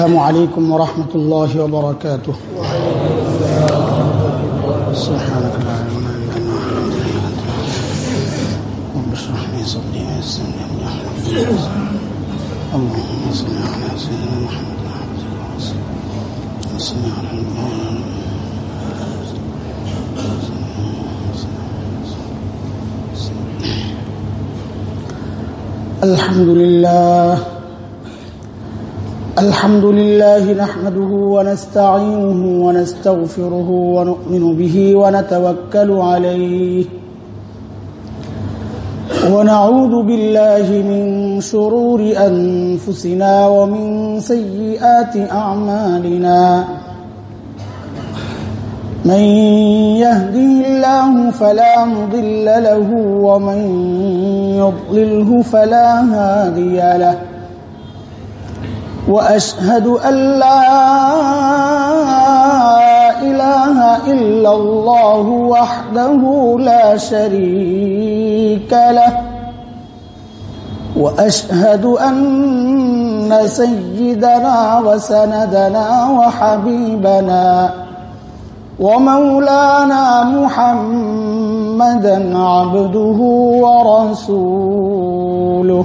السلام عليكم ورحمة الله وبركاته. سبحانك علمتنا رب اشرح لي اللهم صل على سيدنا محمد. على الحمد لله الحمد لله نحمده ونستعينه ونستغفره ونؤمن به ونتوكل عليه. ونعوذ بالله من شرور أنفسنا ومن سيئات أعمالنا. من يهده الله فلا مضل له ومن يضلله فلا هادي له. وأشهد أن لا إله إلا الله وحده لا شريك له. وأشهد أن سيدنا وسندنا وحبيبنا ومولانا محمدا عبده ورسوله.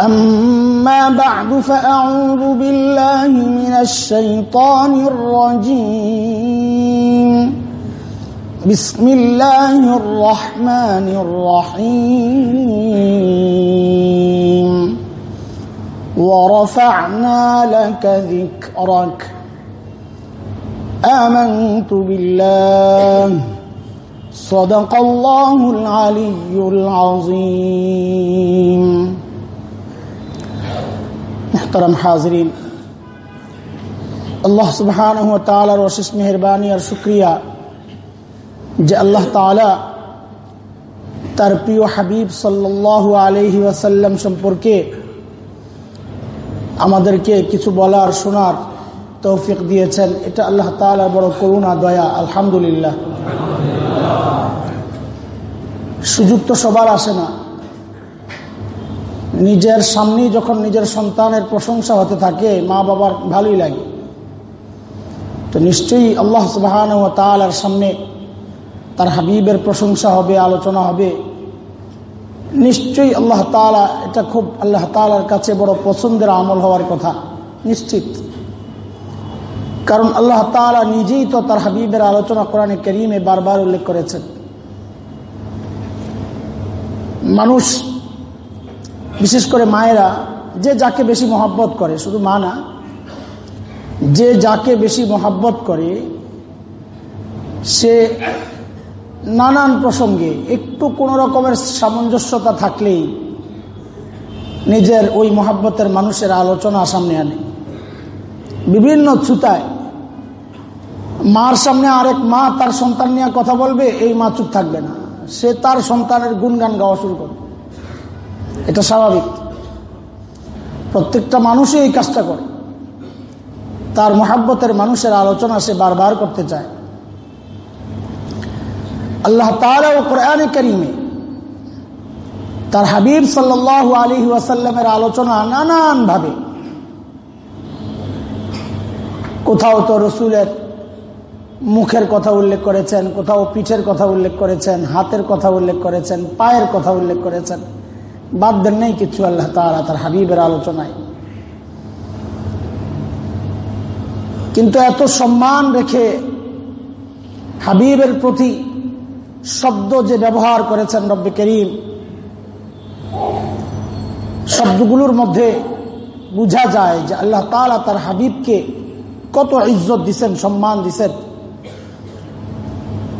أما بعد فأعوذ بالله من الشيطان الرجيم. بسم الله الرحمن الرحيم. ورفعنا لك ذكرك. آمنت بالله. صدق الله العلي العظيم محترم حاضرین আল্লাহ সুবহানাহু ওয়া তাআলার অশেষ মেহেরবানি আর শুকরিয়া যে আল্লাহ তাআলা তার প্রিয় হাবিব সাল্লাল্লাহু আলাইহি ওয়াসাল্লাম সম্পর্কে আমাদেরকে কিছু বলার শোনার তৌফিক দিয়েছেন এটা আল্লাহ তাআলার বড় করুণা দয়া আলহামদুলিল্লাহ সুযোগ তো সবার আসে না। নিজের সামনেই যখন নিজের সন্তানের প্রশংসা হতে থাকে মা বাবার ভালোই লাগে। তো নিশ্চয়ই আল্লাহ সুবাহান ও তালার সামনে তার হাবিবের প্রশংসা হবে, আলোচনা হবে। নিশ্চয়ই আল্লাহ তালা এটা খুব আল্লাহ তালার কাছে বড় পছন্দের আমল হওয়ার কথা, নিশ্চিত। কারণ আল্লাহ তালা নিজেই তো তার হাবিবের আলোচনা কোরআনে করিমে বারবার উল্লেখ করেছেন। মানুষ, বিশেষ করে মায়েরা, যে যাকে বেশি মহাব্বত করে, শুধু মা না, যে যাকে বেশি মহাব্বত করে, সে নানান প্রসঙ্গে একটু কোনো রকমের সামঞ্জস্যতা থাকলেই নিজের ওই মহাব্বতের মানুষের আলোচনা সামনে আনে। বিভিন্ন ছুতায়, মার সামনে আরেক মা তার সন্তান নিয়ে কথা বলবে, এই মা চুপ থাকবে না। সে তার সন্তানের গুণগান গাওয়া শুরু করে। এটা স্বাভাবিক। প্রত্যেকটা মানুষই এই কাজটা করে। তার মহাব্বতের মানুষের আলোচনা সে বারবার করতে চায়। আল্লাহ তালা ও কোরআনে করিমে তার হাবিব সাল্লাহ আলী ওয়াসাল্লামের আলোচনা নানান ভাবে কোথাও তো রসুলের মুখের কথা উল্লেখ করেছেন, কোথাও পিঠের কথা উল্লেখ করেছেন, হাতের কথা উল্লেখ করেছেন, পায়ের কথা উল্লেখ করেছেন। বাদ দেন নেই কিছু আল্লাহ তারা তার হাবিবের আলোচনায়। কিন্তু এত সম্মান রেখে হাবিবের প্রতি শব্দ যে ব্যবহার করেছেন রব্বে করিম, শব্দগুলোর মধ্যে বোঝা যায় যে আল্লাহ তালা তার হাবিবকে কত ইজ্জত দিছেন, সম্মান দিছেন।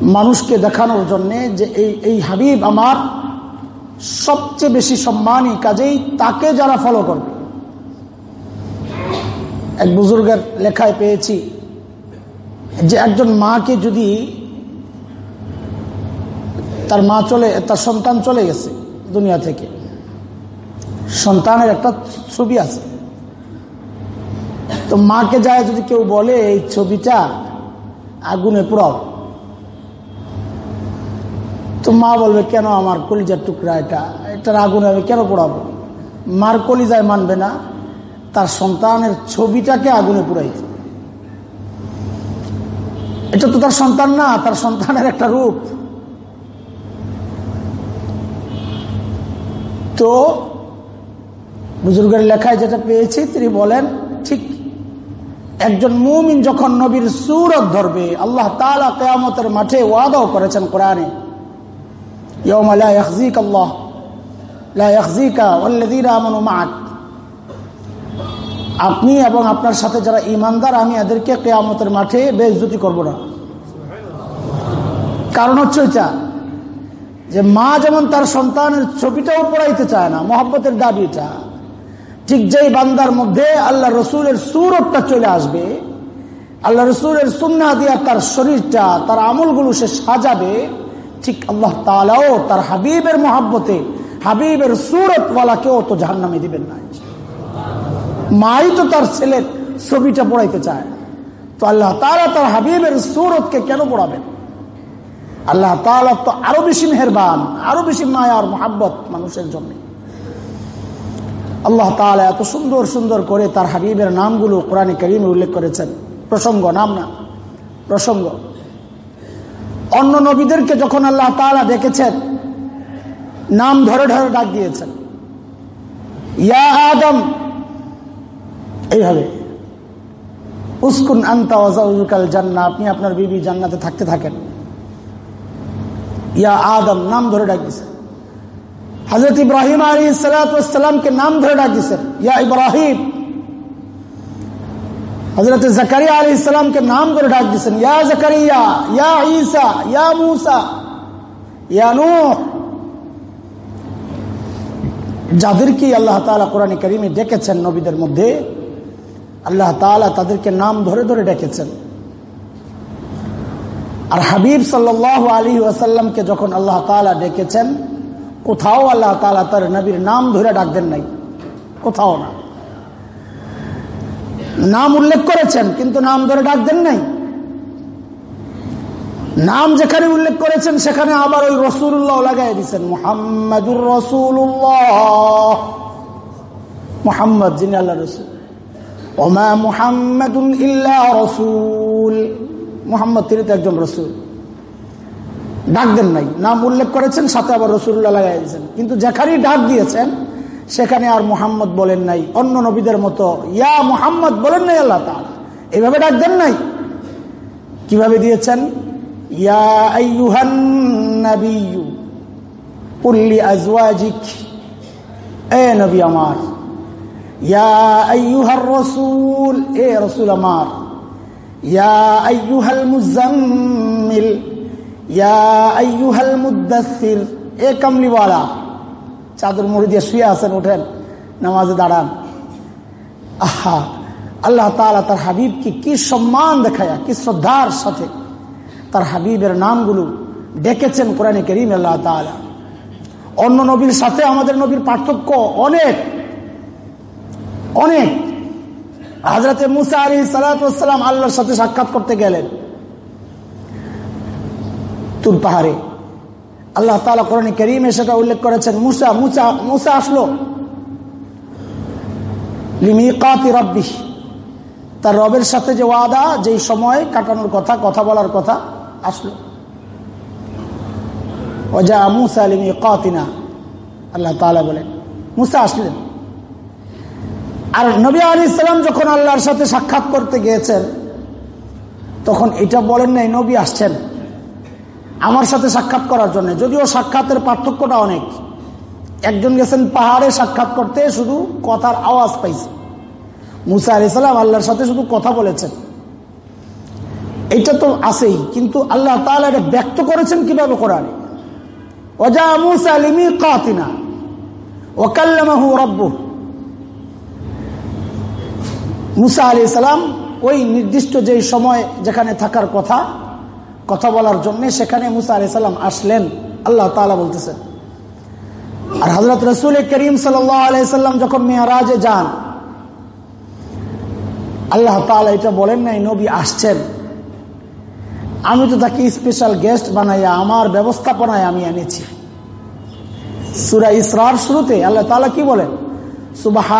মানুষকে দেখানোর জন্যে যে এই এই হাবিব আমার সবচেয়ে বেশি সম্মানী কাজেই তাকে যারা ফলো করবে। এক বুজুর্গের লেখায় পেয়েছি যে একজন মাকে যদি তার মা চলে, তার সন্তান চলে গেছে দুনিয়া থেকে, সন্তানের একটা ছবি আছে। তো মাকে যায় যদি কেউ বলে, এই ছবিটা আগুনে পুরাও তো মা বলবে, কেন আমার কলিজার টুকরা এটা? এটার আগুনে আমি কেন পোড়াবো? মার কলিজায় মানবে না, তার সন্তানের ছবিটাকে আগুনে পুরাইছে এটা তো তার সন্তান না, তার সন্তানের একটা রূপ। তো বুজুর্গের লেখায় যেটা পেয়েছি, তিনি বলেন, ঠিক একজন মুমিন যখন নবীর সুরত ধরবে, আল্লাহ তালা কেয়ামতের মাঠে ওয়াদাও করেছেন কোরআনে। আপনি এবং আপনার সাথে যারা ইমানদার আমি এদেরকে কেয়ামতের মাঠে বেজুতি করব না। কারণ হচ্ছে যে মা যেমন তার সন্তানের ছবিটাও পড়াইতে চায় না, মহব্বতের দাবিটা ঠিক যেই বান্দার মধ্যে আল্লাহ রসুলের সুরতটা চলে আসবে, আল্লাহ রসুলের সুন্না দিয়া তার শরীরটা, তার আমলগুলো সে সাজাবে ঠিক আল্লাহ তালাও তার হাবিবের মহাব্বতে, হাবিবের সুরতওয়ালাকেও তো জাহান্নামে দিবেন না। মাই তো তার ছেলের ছবিটা পড়াইতে চায়। তো আল্লাহ তালা তার হাবিবের সুরতকে কেন পড়াবেন? আল্লাহ তালা তো আরও বেশি মেহরবান, আরও বেশি মায়ার মোহাব্বত মানুষের জন্য। আল্লাহ তালা এত সুন্দর সুন্দর করে তার হাবিবের নামগুলো কোরআনে করিমে উল্লেখ করেছেন। প্রসঙ্গ, নাম না, প্রসঙ্গ। অন্য নবীদেরকে যখন আল্লাহ তালা ডেকেছেন, নাম ধরে ধরে ডাক দিয়েছেন। ইয়া আদম, এইভাবে। উস্কুন আন্তা জান্না, আপনি আপনার বিবি জান্নাতে থাকতে থাকেন। ইয়া আদম, নাম ধরে ডাক দিয়েছেন। হজরত ইব্রাহিম আলী সালাতামকে নাম ধরে ডাক দিয়েছেন। ইয়া ইব্রাহিম হজরত জাকারিয়া আলী ইসলামকে নাম ধরে ডাক দিয়েছেন, ইয়া জাকারিয়া, ইয়া ঈসা, ইয়া মুসা, ইয়া নূহ। যাদেরকে আল্লাহ তালা কোরআন করিমে ডেকেছেন নবীদের মধ্যে, আল্লাহ তালা তাদেরকে নাম ধরে ধরে ডেকেছেন। আর হাবিব সাল্লাহ আলী ওয়াসাল্লামকে যখন আল্লাহ তালা ডেকেছেন, কোথাও আল্লাহ তালা তার নবীর নাম ধরে ডাকবেন নাই, কোথাও না। নাম উল্লেখ করেছেন, কিন্তু নাম ধরে ডাক দেন নাই। নাম যেখানে উল্লেখ করেছেন, সেখানে আবার ওই রসুল্লাহ লাগাই দিচ্ছেন মোহাম্মদুর রসুল্লাহ মোহাম্মদ, যিনি আল্লাহ রসুল। ওমা মুহাম্মদুল ইল্লা রসুল। মোহাম্মদ, তিনি তো একজন রসুল। ডাক দেন নাই। নাম উল্লেখ করেছেন, সাথে আবার রসুল্লাহ লাগাই দিয়েছেন। কিন্তু যেখানেই ডাক দিয়েছেন সেখানে আর মুহাম্মদ বলেন নাই। অন্য নবীদের মতো, ইয়া মুহাম্মদ বলেন নাই আল্লাহ তাআলা। এইভাবে ডাক দেন নাই। কীভাবে দিয়েছেন? নবী আমার রাসূল, এ রাসূল আমার, ইয়া ইয়া এ কামলিওয়ালা চাদর মুড়ি দিয়ে শুয়ে আছেন, উঠেন, নামাজে দাঁড়ান। আহা, আল্লাহ তালা তার হাবিবকে কি সম্মান দেখায়, কি শ্রদ্ধার সাথে তার হাবিবের নামগুলো ডেকেছেন কোরআনে করিম আল্লাহ তালা অন্য নবীর সাথে আমাদের নবীর পার্থক্য অনেক অনেক। হাজরাতে মুসা আলী সালাতাম আল্লাহর সাথে সাক্ষাৎ করতে গেলেন। তুর পাহাড়ে। আল্লাহ তালা কোরআন করিমে সেটা উল্লেখ করেছেন, মুসা মুসা মুসা আসলো রব্বি তার রবের সাথে যে ওয়াদা, যেই সময় কাটানোর কথা কথা বলার কথা আসলো। ওজা মুসা আলিম কাতিনা আল্লাহ তালা বলেন, মুসা আসলেন। আর নবী আলী ইসলাম যখন আল্লাহর সাথে সাক্ষাৎ করতে গিয়েছেন, তখন এটা বলেন নাই, নবী আসছেন। আমার সাথে সাক্ষাৎ করার জন্য। যদিও সাক্ষাতের পার্থক্যটা অনেক। একজন গেছেন পাহাড়ে সাক্ষাৎ করতে, শুধু কথার আওয়াজ পাইছে। মুসা আলি সাল্লাম আল্লাহর সাথে শুধু কথা বলেছেন। এটা তো আছেই, কিন্তু আল্লাহ তাহলে এটা ব্যক্ত করেছেন কীভাবে কোরআনে? ওজা মুসা আলিমি কাতিনা ওকাল্লামাহু রব্বু মুসা আলি সালাম ওই নির্দিষ্ট যে সময় যেখানে থাকার কথা কথা বলার জন্য সেখানে মুসা আলাইসাল্লাম আসলেন। আল্লাহ তালা বলতেছেন, আর হজরত রসুল করিম সাল্লাম যখন মেয়ারাজে যান, আল্লাহ তালা এটা বলেন নাই, নবী আসছেন। আমি তো তাকে স্পেশাল গেস্ট বানাইয়া, আমার ব্যবস্থাপনায় আমি এনেছি। সুরা ইসরার শুরুতে আল্লাহ তালা কি বলেন? সুবাহ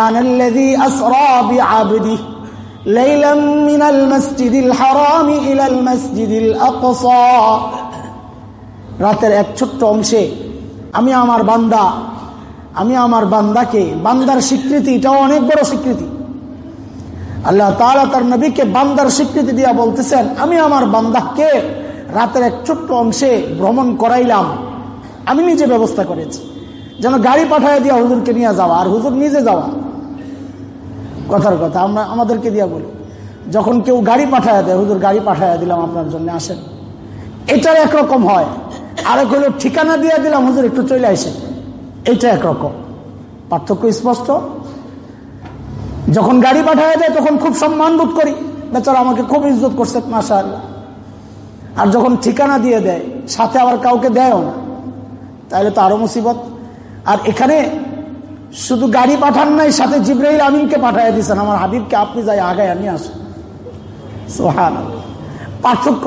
ليلا من المسجد الحرام إلى المسجد الأقصى রাতের এক ছোট্ট অংশে আমি আমার বান্দা আমি আমার বান্দাকে বান্দার স্বীকৃতি এটাও অনেক বড় স্বীকৃতি আল্লাহ তাআলা তার নবীকে বান্দার স্বীকৃতি দিয়া বলতেছেন আমি আমার বান্দাকে রাতের এক ছোট্ট অংশে ভ্রমণ করাইলাম আমি নিজে ব্যবস্থা করেছি যেন গাড়ি পাঠায় দিয়া হুজুরকে নিয়ে যাওয়া আর হুজুর নিজে যাওয়া কথার কথা, আমরা আমাদেরকে দিয়া বলি। যখন কেউ গাড়ি পাঠায় দেয়, হুজুর, গাড়ি পাঠায় দিলাম, আপনার জন্য আসেন। এটার একরকম হয়। আরেক হলো, ঠিকানা দিয়ে দিলাম, হুজুর, একটু চলে আসে এটা একরকম। পার্থক্য স্পষ্ট। যখন গাড়ি পাঠায় দেয়, তখন খুব সম্মান বোধ করি। বেচারা আমাকে খুব ইজ্জত করছে মাসা আর যখন ঠিকানা দিয়ে দেয়, সাথে আবার কাউকে দেয়ও না। তাহলে তো আরও মুসিবত। আর এখানে শুধু গাড়ি পাঠান নাই, সাথে জিব্রাহিল আমিনকে পাঠাই দিয়েছেন আমার হাবিবকে আপনি যাই আগায় আমি আসুন। সোহান পার্থক্য।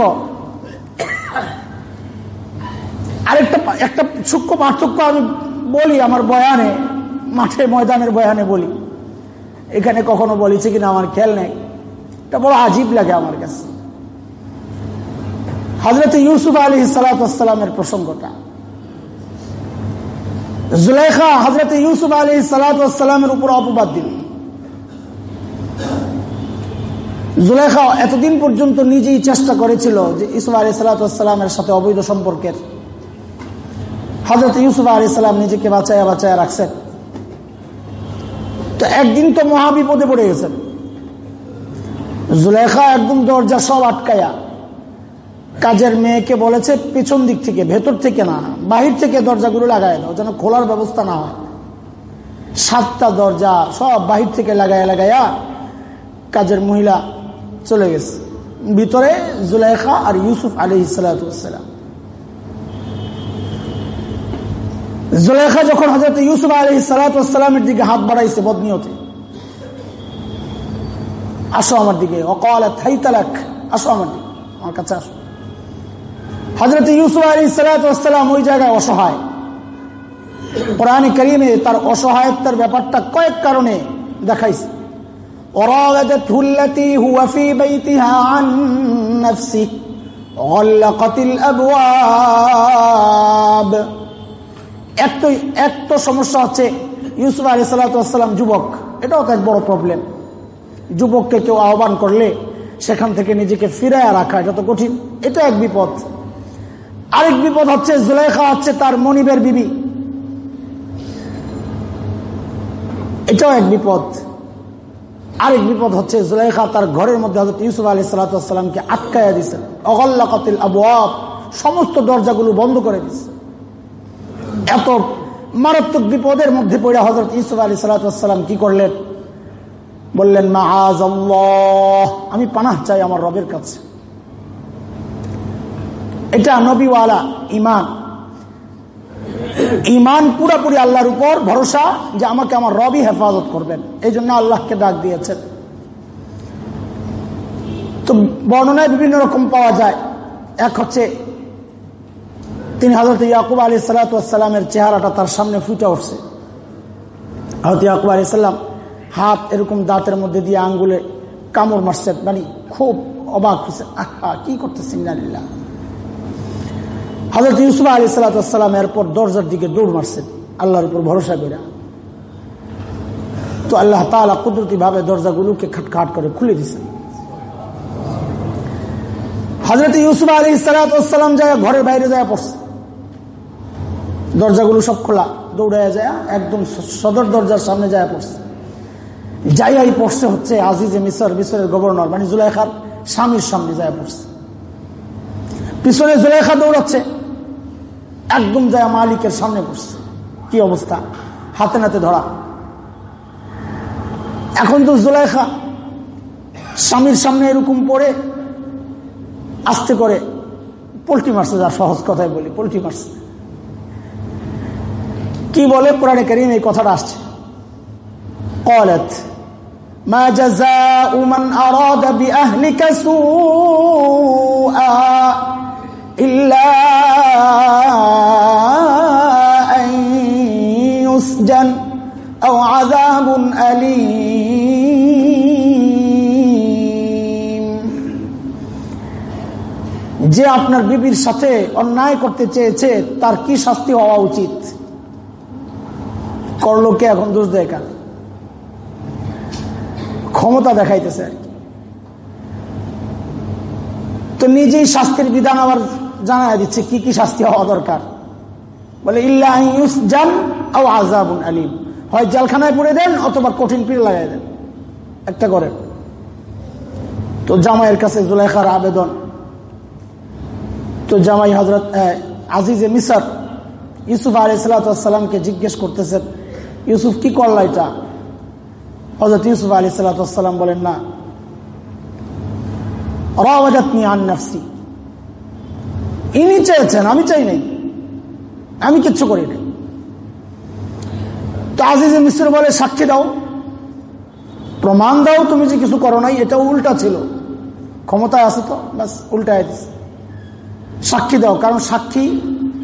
আরেকটা একটা একটা সূক্ষ্ম পার্থক্য আমি বলি আমার বয়ানে, মাঠে ময়দানের বয়ানে বলি। এখানে কখনো বলেছে কিনা আমার খেয়াল নেই। এটা বড় আজীব লাগে আমার কাছে। হজরত ইউসুফ আলী সালাতামের প্রসঙ্গটা। জুলেখা হজরত ইউসুফ আলী সালাতামের উপর অপবাদ দিল। জুলাইখা এতদিন পর্যন্ত নিজেই চেষ্টা করেছিল যে ইউসুফ আলী সালাতামের সাথে অবৈধ সম্পর্কের। হজরত ইউসুফ আলী সালাম নিজেকে বাঁচাইয়া বাঁচাইয়া রাখছেন। তো একদিন তো মহাবিপদে পড়ে গেছেন। জুলেখা একদম দরজা সব আটকায়া কাজের মেয়েকে বলেছে, পেছন দিক থেকে, ভেতর থেকে না, বাহির থেকে দরজাগুলো লাগায় দাও, যেন খোলার ব্যবস্থা না হয়। সাতটা দরজা সব বাহির থেকে লাগায় লাগাইয়া কাজের মহিলা চলে গেছে। ভিতরে জুলাইখা আর ইউসুফ আলী সালাম। জুলাইখা যখন হজরত ইউসুফ আলী সালাতামের দিকে হাত বাড়াইছে বদনিয়তে। আসো আমার দিকে। অকাল থাই তালাক আসো আমার দিকে। আমার কাছে আসো। হজরত ইউসুফ আলী সালাতাম ওই জায়গায় অসহায় কোরআন করিমে তার অসহায়তার ব্যাপারটা কয়েক কারণে দেখাইছে وراودته التي هو في بيتها عن نفسه غلقت الابواب এক তো এক তো সমস্যা হচ্ছে ইউসুফ আলী সাল্লাম যুবক এটাও তো এক বড় প্রবলেম যুবককে কেউ আহ্বান করলে সেখান থেকে নিজেকে ফিরায় রাখা এটা তো কঠিন এটা এক বিপদ আরেক বিপদ হচ্ছে জুলেখা হচ্ছে তার মনিবের বিবি। এটাও এক বিপদ। আরেক বিপদ হচ্ছে জুলেখা তার ঘরের মধ্যে হজরত ইউসুফ আলী সাল্লাতামকে আটকাইয়া দিছে। অগল্লা কাতিল আবু সমস্ত দরজাগুলো বন্ধ করে দিছে। এত মারাত্মক বিপদের মধ্যে পড়ে হজরত ইউসুফ আলী সাল্লাতাম কি করলেন? বললেন মা আজ আমি পানাহ চাই আমার রবের কাছে। এটা নবীওয়ালা, ইমান। ইমান পুরাপুরি আল্লাহর উপর ভরসা যে আমাকে আমার রবি হেফাজত করবেন। এই জন্য আল্লাহকে ডাক দিয়েছেন। তো বর্ণনায় বিভিন্ন রকম পাওয়া যায়। এক হচ্ছে, তিনি হজরত ইয়াকুব আলী সালাতামের চেহারাটা তার সামনে ফুটে উঠছে। হজরত ইয়াকুব আলী সাল্লাম হাত এরকম দাঁতের মধ্যে দিয়ে আঙ্গুলে কামড় মারছে মানে খুব অবাক হয়েছে আহা, কি করতেছেন নালিল্লা হজরত ইউসুফ আলী সালাতাম এরপর দরজার দিকে দৌড় মারছেন, আল্লাহর উপর ভরসা করে তো আল্লাহ তালা কুদরতি ভাবে দরজাগুলোকে খাটখাট করে খুলে দিছেন হজরত ইউসুফ আলী সালাতাম যায়, ঘরের বাইরে যায়, পড়ছে। দরজাগুলো সব খোলা দৌড়ায় যায়, একদম সদর দরজার সামনে যায়, পড়ছে। যাই পড়ছে হচ্ছে আজিজে মিসর, মিসরের গভর্নর মানে জুলাইখার স্বামীর সামনে যায়, পড়ছে। পিছনে জুলাইখা দৌড়াচ্ছে। একদম যায় মালিকের সামনে পড়ছে কি অবস্থা হাতে নাতে ধরা এখন তো জুলাইখা স্বামীর সামনে এরকম পড়ে আস্তে করে পোল্ট্রি মারছে যা সহজ কথায় বলি পোল্ট্রি মারছে কি বলে কোরআনে করিম এই কথাটা আসছে قالت ما جزاء من أراد بأهلك سوءا إلا أن يسجن أو عذاب أليم যে আপনার বিবির সাথে অন্যায় করতে চেয়েছে তার কি শাস্তি হওয়া উচিত করলো কে এখন দোষ দেয় কার ক্ষমতা দেখাইতেছে আর তো নিজেই শাস্তির বিধান আবার জানা দিচ্ছে, কি কি শাস্তি হওয়া দরকার? বলে জান আজাবুন আলিম। হয় জালখানায় পড়ে দেন অথবা কঠিন পিড়ে লাগাই দেন। একটা করেন তো জামাইয়ের কাছে জুলাইখার আবেদন। তো জামাই হজরত আজিজে মিসার, ইউসুফ আলাইসালামকে জিজ্ঞেস করতেছেন, ইউসুফ, কি করলা এটা? হজরত ইউসুফ আলী সালাতাম বলেন, না। রাওয়াজাতনি আন নাফসি। ইনি চেয়েছেন, আমি চাই নাই। আমি কিচ্ছু করি নাই। তো আজিজে মিশ্র বলে, সাক্ষী দাও। প্রমাণ দাও তুমি যে কিছু করো নাই, এটা উল্টা ছিল। ক্ষমতায় আছে তো? ব্যাস, উল্টায় দিছে। সাক্ষী দাও, কারণ সাক্ষী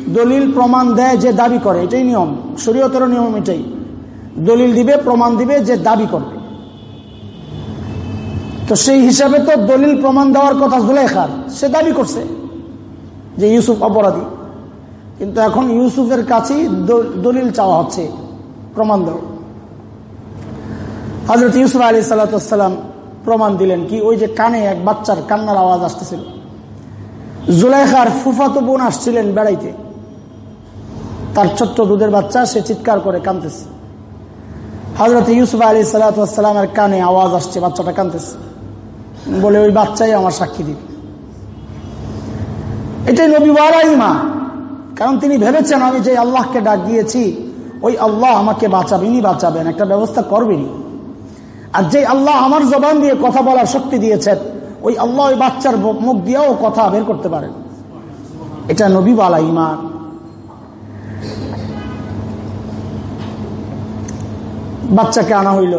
দলিল প্রমাণ দেয় যে দাবি করে, এটাই নিয়ম। শরীয়তের নিয়ম এটাই। দলিল দিবে, প্রমাণ দিবে যে দাবি করবে। তো সেই হিসাবে তো দলিল প্রমাণ দেওয়ার কথা জুলেখার সে দাবি করছে। যে ইউসুফ অপরাধী। কিন্তু এখন ইউসুফের কাছেই দলিল চাওয়া হচ্ছে, প্রমাণ দেওয়া হজরত ইউসুফ আলী সাল্লাম প্রমাণ দিলেন কি, ওই যে কানে এক বাচ্চার কান্নার আওয়াজ আসতেছিল। জুলেখার ফুফাতো বোন আসছিলেন বেড়াইতে। তার ছোট্ট দুধের বাচ্চা, সে চিৎকার করে কানতেছে হজরত ইউসুফ আলী সালাতামের কানে আওয়াজ আসছে, বাচ্চাটা কানতেছে বলে, ওই বাচ্চাই আমার সাক্ষী দিবে। এটাই নবী মা। কারণ তিনি ভেবেছেন, আমি যে আল্লাহকে ডাক দিয়েছি, ওই আল্লাহ আমাকে বাঁচাবেনি বাঁচাবেন, একটা ব্যবস্থা করবেনি আর যে আল্লাহ আমার জবান দিয়ে কথা বলার শক্তি দিয়েছেন, ওই আল্লাহ ওই বাচ্চার মুখ দিয়েও কথা বের করতে পারেন। এটা নবী বালা ইমান বাচ্চাকে আনা হইল।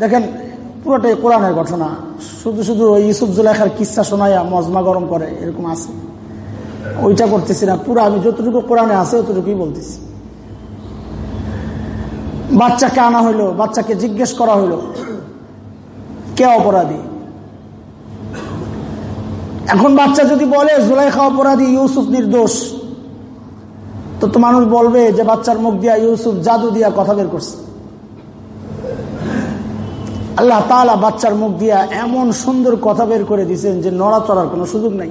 দেখেন, পুরোটাই কোরআনের ঘটনা। শুধু শুধু ওই ইউসুফ জুলাইখার কিসা শোনাইয়া মজমা গরম করে, এরকম আছে। ওইটা করতেছি না। পুরো আমি যতটুকু কোরআনে আছে ততটুকুই বলতেছি। বাচ্চাকে আনা হইল, বাচ্চাকে জিজ্ঞেস করা হইল, কে অপরাধী? এখন বাচ্চা যদি বলে, জুলাইখা অপরাধী, ইউসুফ নির্দোষ, তো তো মানুষ বলবে যে বাচ্চার মুখ দিয়া ইউসুফ জাদু দিয়া কথা বের করছে। আল্লাহ তালা বাচ্চার মুখ দিয়া এমন সুন্দর কথা বের করে দিচ্ছেন যে নড়াচড়ার কোনো সুযোগ নাই।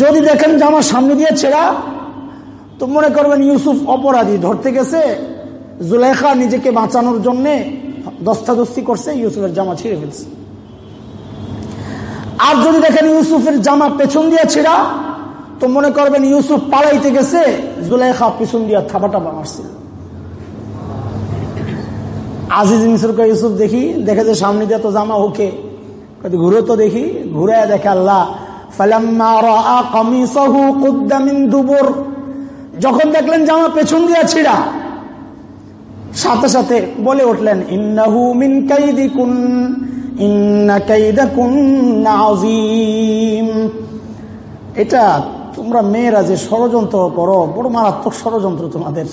যদি দেখেন জামা সামনে দিয়ে ছেড়া, তো মনে করবেন ইউসুফ অপরাধী। ধরতে গেছে জুলেখা নিজেকে বাঁচানোর জন্য দস্তাদস্তি করছে, ইউসুফের জামা ছিঁড়ে ফেলছে। আর যদি দেখেন ইউসুফের জামা পেছন দিয়ে ছেড়া, তো মনে করবেন ইউসুফ পালাইতে গেছে জুলেখা পিছন দিয়ে থাবা টাবা মারছিল আজিজ মিশরকে ইউসুফ দেখি, দেখে যে সামনে দিয়ে তো জামা ওকে। ঘুরে তো দেখি ঘুরে দেখে আল্লাহ যখন দেখলেন জামা পেছন দিয়া ছিড়া, সাথে সাথে বলে উঠলেন, ইন্নাহু মিন কাইদিকুন, ইন্না কাইদাকুন নাযীম এটা তোমরা মেয়েরা যে ষড়যন্ত্র করো, বড় মারাত্মক ষড়যন্ত্র তোমাদের।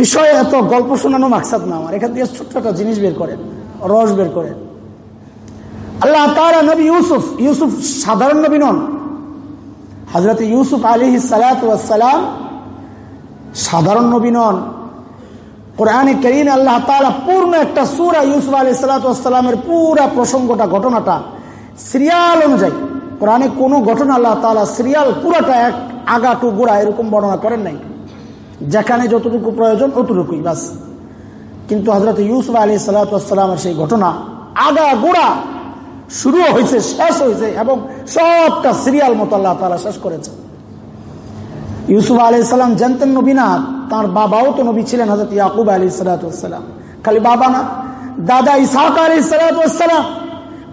বিষয়ে এত গল্প শোনানো মাকসাদ না আমার। এখান থেকে ছোট্ট একটা জিনিস বের করেন, রস বের করেন। আল্লাহ তারা নবী ইউসুফ ইউসুফ সাধারণ নবী নন। হজরত ইউসুফ আলী সালাম সাধারণ নবী নন। কোরআনে করিম আল্লাহ তালা পূর্ণ একটা সুরা ইউসুফ আলী সালাতামের পুরা প্রসঙ্গটা, ঘটনাটা, সিরিয়াল অনুযায়ী, কোরআনে কোনো ঘটনা আল্লাহ তালা সিরিয়াল পুরাটা এক আগা টু গোড়া এরকম বর্ণনা করেন নাই। যেখানে যতটুকু প্রয়োজন ততটুকুই বাস। কিন্তু হজরত ইউসুফ আলী সালাতামের সেই ঘটনা আগা গোড়া শুরু হয়েছে, শেষ হয়েছে, এবং সবটা সিরিয়াল মতো আল্লাহ তালা শেষ করেছে। ইউসুফ আলি সাল্লাম জানতেন নবী না, তার বাবাও তো নবী ছিলেন হজরত ইয়াকুব আলী সালাতাম খালি বাবা না, দাদা ইসাক আলী সালাতাম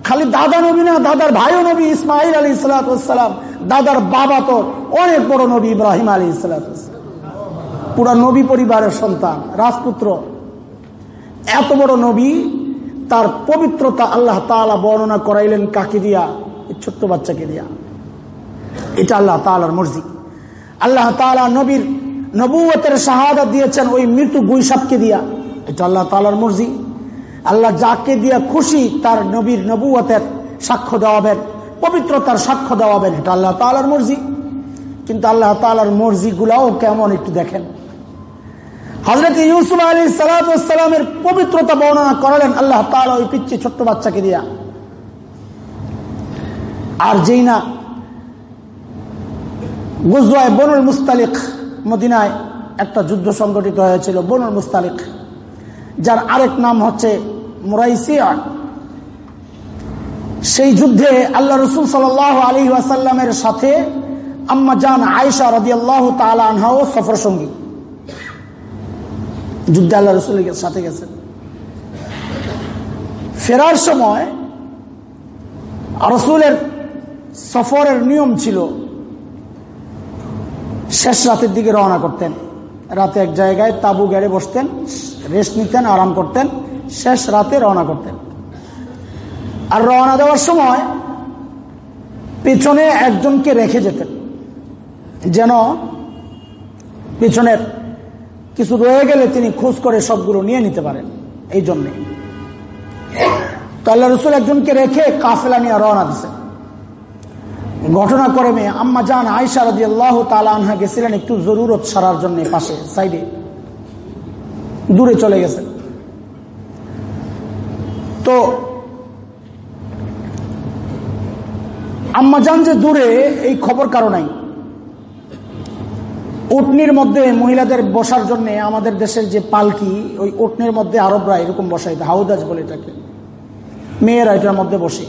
খালি দাদা নবী না, দাদার ভাইও নবী ইসমাইল আলী সালাতাম দাদার বাবা তো অনেক বড় নবী ইব্রাহিম আলী সালাতাম পুরা নবী পরিবারের সন্তান, রাজপুত্র। এত বড় নবী তার পবিত্রতা আল্লাহ তালা বর্ণনা করাইলেন কাকে দিয়া? ছোট্ট বাচ্চাকে দিয়া। এটা আল্লাহ তালার মর্জি। আল্লাহ তালা নবীর নবুয়তের শাহাদা দিয়েছেন ওই মৃত্যু গুইসাপকে দিয়া। এটা আল্লাহ তালার মর্জি। আল্লাহ যাকে দিয়া খুশি তার নবীর নবুয়তের সাক্ষ্য দেওয়াবেন, পবিত্রতার সাক্ষ্য দেওয়াবেন, এটা আল্লাহ তালার মর্জি। কিন্তু আল্লাহ তালার মর্জি গুলাও কেমন একটু দেখেন। হজরত ইউসুফ আলী সালামের পবিত্রতা বর্ণনা করালেন আল্লাহ তালা ওই পিচ্ছি ছোট্ট বাচ্চাকে দিয়া। আর যেই না গুজরায় বনুল মুস্তালিক মদিনায় একটা যুদ্ধ সংগঠিত হয়েছিল, বনুল মুস্তালিক, যার আরেক নাম হচ্ছে মুরাইসিয়া সেই যুদ্ধে আল্লাহ রসুল সাল আলী ওয়াসাল্লামের সাথে আম্মা জান আয়সা রদি আল্লাহ তালা আনহাও সফর সঙ্গী যুদ্ধে আল্লাহ রসুলের সাথে গেছেন। ফেরার সময় রসুলের সফরের নিয়ম ছিল, শেষ রাতের দিকে রওনা করতেন। রাতে এক জায়গায় তাবু গেড়ে বসতেন, রেস্ট নিতেন, আরাম করতেন, শেষ রাতে রওনা করতেন। আর রওনা দেওয়ার সময় পেছনে একজনকে রেখে যেতেন, যেন পেছনের কিছু রয়ে গেলে তিনি খোঁজ করে সবগুলো নিয়ে নিতে পারেন, এই জন্যে। তো আল্লাহ রসুল একজনকে রেখে কাফেলা নিয়ে রওনা দিচ্ছেন ঘটনা করে মেয়ে আম্মা জান আয়সা রাজি আল্লাহ আনহা গেছিলেন একটু জরুরত সারার জন্য পাশে, সাইডে। দূরে চলে গেছেন তো আম্মা জান যে দূরে, এই খবর কারও নাই। উটনির মধ্যে মহিলাদের বসার জন্য আমাদের দেশের যে পালকি, ওই উটনির মধ্যে আরবরা এরকম বসাই হাউদাজ বলে এটাকে। মেয়েরা এটার মধ্যে বসে।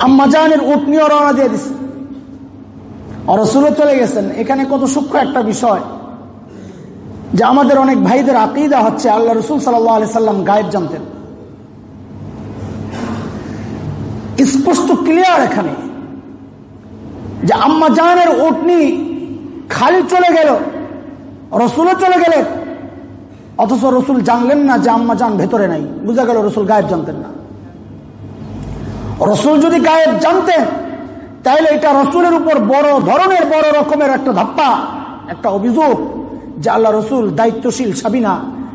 আম্মাজানের উটনিও রওনা দিয়ে দিছে। রসুলও চলে গেছেন। এখানে কত সূক্ষ্ম একটা বিষয় যে আমাদের অনেক ভাইদের আকিদা হচ্ছে, আল্লাহ রসুল সাল্লাম গায়েব জানতেন। স্পষ্ট ক্লিয়ার এখানে যে আম্মা জাহানের উটনি খালি চলে গেল, রসুলও চলে গেলেন। অথচ রসুল জানলেন না যে আম্মা জান ভেতরে নাই। বুঝা গেল রসুল গায়েব জানতেন না। রসুল যদি গায়েব জানতেন তাহলে এটা রসুলের উপর বড় ধরনের, বড় রকমের একটা ধাপ্পা, একটা অভিযোগ যে আল্লাহ রসুল দায়িত্বশীল সাবিনা,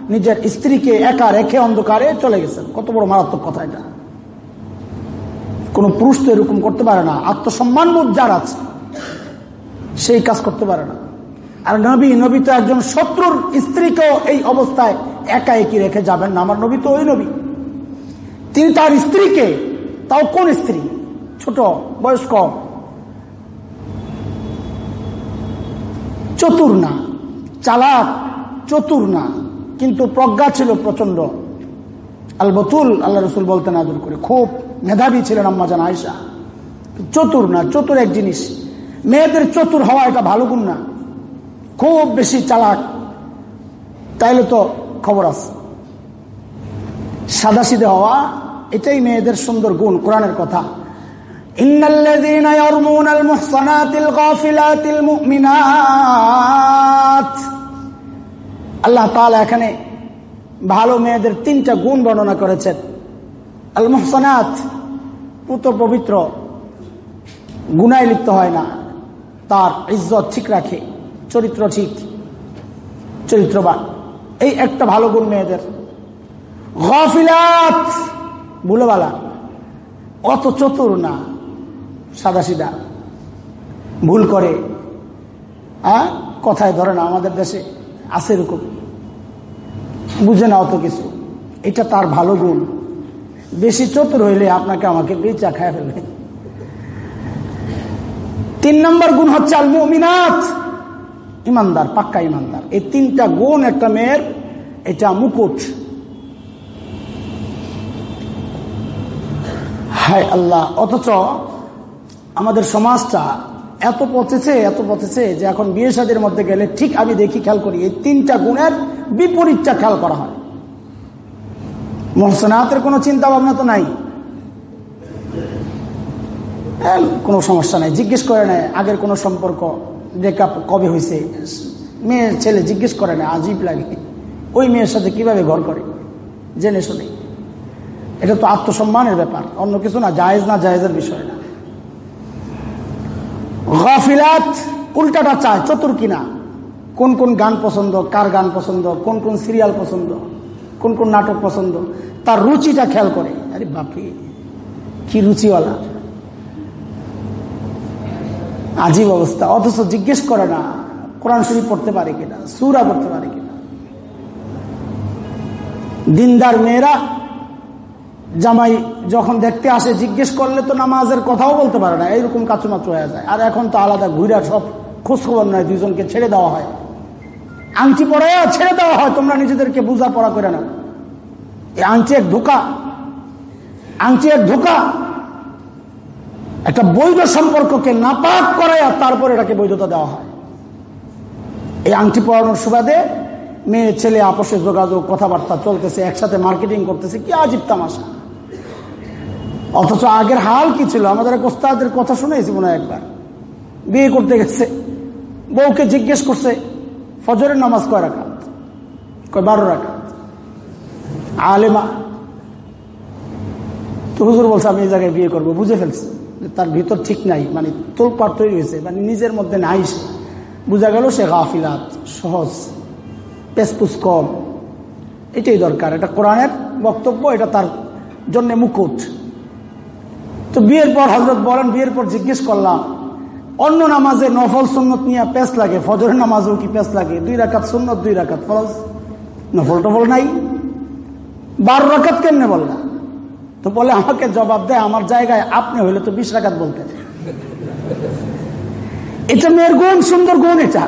নিজের স্ত্রীকে একা রেখে অন্ধকারে চলে গেছেন। কত বড় মারাত্মক কথা এটা। কোন পুরুষ তো এরকম করতে পারে না। আত্মসম্মান বোধ যার আছে সেই কাজ করতে পারে না। আর নবী নবী তো একজন শত্রুর স্ত্রীকেও এই অবস্থায় একা একই রেখে যাবেন না। আমার নবী তো ওই নবী। তিনি তার স্ত্রীকে, তাও কোন স্ত্রী? ছোট, বয়স্ক, চতুর না, চালাক, চতুর না, কিন্তু প্রজ্ঞা ছিল প্রচণ্ড আল বতুল আল্লাহ রসুল বলতেন আদর করে। খুব মেধাবী ছিলেন আম্মা জান আয়সা চতুর না, চতুর এক জিনিস। মেয়েদের চতুর হওয়া এটা ভালো গুণ না। খুব বেশি চালাক। তাইলে তো খবর আছে। সাদা সিধে হওয়া, এটাই মেয়েদের সুন্দর গুণ, কোরআনের কথা। আল্লাহ তাআলা এখানে ভালো মেয়েদের তিনটা গুণ বর্ণনা করেছেন। আল মুহসানাত পুত পবিত্র, গুনায় লিপ্ত হয় না। তার ইজ্জত ঠিক রাখে, চরিত্র ঠিক, চরিত্রবান। এই একটা ভালো গুণ মেয়েদের। গফিলাত! ভুলেবালা। অত চতুর না সাদা সিধা ভুল করে হ্যাঁ? কথায় ধরে না আমাদের দেশে আছে এরকম। বুঝে না অত কিছু। এটা তার ভালো গুণ। বেশি চতুর হইলে আপনাকে আমাকে বেচা খায় ফেলবে। তিন নম্বর গুণ হচ্ছে আল মুমিনাত ইমানদার, পাক্কা ইমানদার। এই তিনটা গুণ একটা মেয়ের, এটা মুকুট। হায় আল্লাহ, অথচ আমাদের সমাজটা এত পচেছে এত পচেছে যে এখন বিয়ে সাদের মধ্যে গেলে ঠিক আমি দেখি, খেয়াল করি, এই তিনটা গুণের বিপরীতটা খেয়াল করা হয়। মহসনাতের কোনো চিন্তা ভাবনা তো নাই। কোনো সমস্যা নাই। জিজ্ঞেস করে নেয়, আগের কোনো সম্পর্ক ব্রেকআপ কবে হয়েছে মেয়ের ছেলে জিজ্ঞেস করে না, আজীব লাগে। ওই মেয়ের সাথে কীভাবে ঘর করে? জেনে শুনে। এটা তো আত্মসম্মানের ব্যাপার, অন্য কিছু না, জায়েজ না, জায়েজের বিষয় না। গফিলাত, উল্টাটা চায়, চতুর কিনা? কোন কোন গান পছন্দ, কার গান পছন্দ, কোন কোন সিরিয়াল পছন্দ, কোন কোন নাটক পছন্দ, তার রুচিটা খেয়াল করে। আরে বাপি কি রুচিওয়ালা? আজীব অবস্থা। অথচ জিজ্ঞেস করে না, কোরআন শরীফ পড়তে পারে কিনা, সুরা পড়তে পারে কিনা। দিনদার মেয়েরা জামাই যখন দেখতে আসে, জিজ্ঞেস করলে তো নামাজের কথাও বলতে পারে না, এইরকম কাচুমাত্র হয়ে যায়। আর এখন তো আলাদা ঘুরা সব খোঁজখবর নয়, দুইজনকে ছেড়ে দেওয়া হয়। আংটি পরে ছেড়ে দেওয়া হয়, তোমরা নিজেদেরকে বুঝা পড়া করে না এই আংটি এক ধোকা। আংটি এক ধোকা। একটা বৈধ সম্পর্ককে নাপাক করাইয়া তারপর এটাকে বৈধতা দেওয়া হয়। এই আংটি পড়ানোর সুবাদে মেয়ে, ছেলে আপসে যোগাযোগ, কথাবার্তা চলতেছে, একসাথে মার্কেটিং করতেছে, কি আজীব তামাশা। অথচ আগের হাল কি ছিল? আমাদের এক ওস্তাদের কথা শুনেছি মনে একবার। বিয়ে করতে গেছে, বউকে জিজ্ঞেস করছে, ফজরের নামাজ কয় রাখাত কয় বারো রাখাত আলেমা, তো হুজুর বলছে, আমি এই জায়গায় বিয়ে করব, বুঝে ফেলছি। তার ভিতর ঠিক নাই মানে তোলপাট তৈরি হয়েছে মানে নিজের মধ্যে নাই সে। বোঝা গেল সে গাফিলাত, সহজ, পেসপুস কম। এটাই দরকার, এটা কোরআনের বক্তব্য, এটা তার জন্য মুকুট। তো বিয়ের পর হজরত বলেন, বিয়ের পর জিজ্ঞেস করলাম, অন্য নামাজে নফল সুন্নত নিয়ে পেস লাগে, ফজরের নামাজেও কি পেস লাগে? দুই রাকাত সুন্নত, দুই রাকাত ফরজ নফল টফল নাই। বারো রাকাত কেমনে বললাম তো বলে, আমাকে জবাব দেয়, আমার জায়গায় আপনি হইলে তো বিশ রাকাত বলতেন। এটা মেয়ের গুণ, সুন্দর গুণ এটা।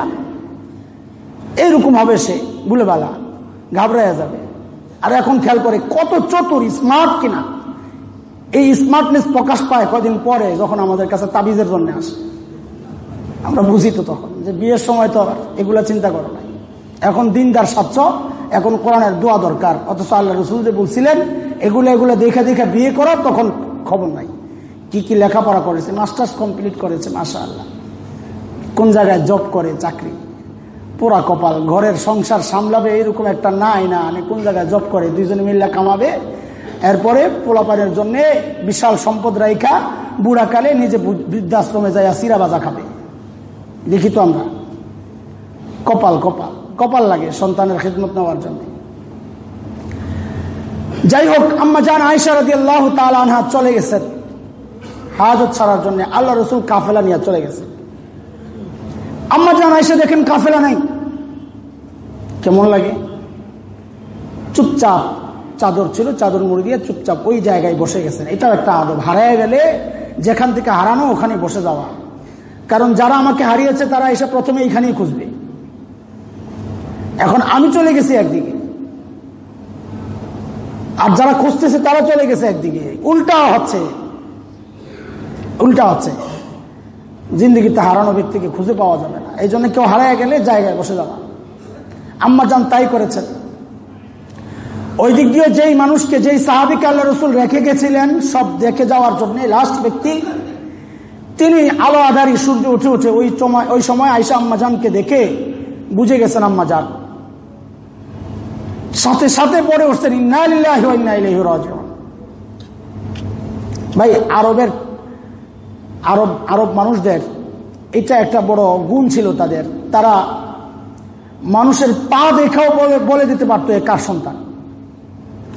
এইরকম হবে সে ভুলে বালা ঘাবড়াইয়া যাবে। আর এখন খেয়াল করে, কত চতুর স্মার্ট কিনা। এই স্মার্টনেস প্রকাশ পায় কদিন পরে, যখন আমাদের কাছে তাবিজের জন্য আসে। আমরা বুঝি তো তখন, যে বিয়ের সময় তো এগুলা চিন্তা করো নাই। এখন দিনদার স্বাচ্ছ এখন কোরআনের দোয়া দরকার। অথচ আল্লাহ রসুল যে বলছিলেন, এগুলো এগুলো দেখে দেখে বিয়ে করা তখন খবর নাই। কি কি লেখাপড়া করেছে, মাস্টার্স কমপ্লিট করেছে মাসা আল্লাহ কোন জায়গায় জব করে, চাকরি। পোড়া কপাল, ঘরের সংসার সামলাবে, এরকম একটা নাই না। মানে কোন জায়গায় জব করে, দুইজনে মিল্লা কামাবে। এরপরে পোলাপানের জন্য বিশাল সম্পদ রাইখা, বুড়াকালে নিজে বৃদ্ধাশ্রমে যায় সিরা বাজা খাবে। দেখি তো আমরা। কপাল কপাল। কপাল লাগে সন্তানের খেদমত নেওয়ার জন্য। যাই হোক আম্মা জান আয়সা রাজি আল্লাহ তালহা চলে গেছেন। হাজত ছাড়ার জন্য আল্লাহ রসুল কাফেলা নিয়ে চলে গেছে আম্মা জান আয়সা দেখেন কাফেলা নাই। কেমন লাগে? চুপচাপ, চাদর ছিল, চাদর মুড়ি দিয়ে চুপচাপ ওই জায়গায় বসে গেছেন। এটাও একটা আদব। হারায় গেলে যেখান থেকে হারানো ওখানে বসে যাওয়া। কারণ যারা আমাকে হারিয়েছে, তারা এসে প্রথমে এইখানেই খুঁজবে। এখন আমি চলে গেছি একদিকে। আর যারা খুঁজতেছে, তারা চলে গেছে একদিকে। উল্টা হচ্ছে। উল্টা হচ্ছে। জিন্দগিতে হারানো ব্যক্তিকে খুঁজে পাওয়া যাবে না। এই জন্য কেউ হারায় গেলে জায়গায় বসে যাওয়া আম্মা যান তাই করেছেন। ওই দিক দিয়ে যেই মানুষকে, যেই সাহাবিক আল্লাহ রসুল রেখে গেছিলেন, সব দেখে যাওয়ার জন্য লাস্ট ব্যক্তি, তিনি আলো আধারি সূর্য উঠে উঠে ওই সময় ওই সময় আইসা আম্মাজানকে দেখে বুঝে গেছেন আম্মাজান সাথে সাথে পড়ে উঠছেন ভাই, আরবের, আরব আরব মানুষদের এটা একটা বড় গুণ ছিল তাদের। তারা মানুষের পা দেখাও বলে দিতে পারতো কার সন্তান।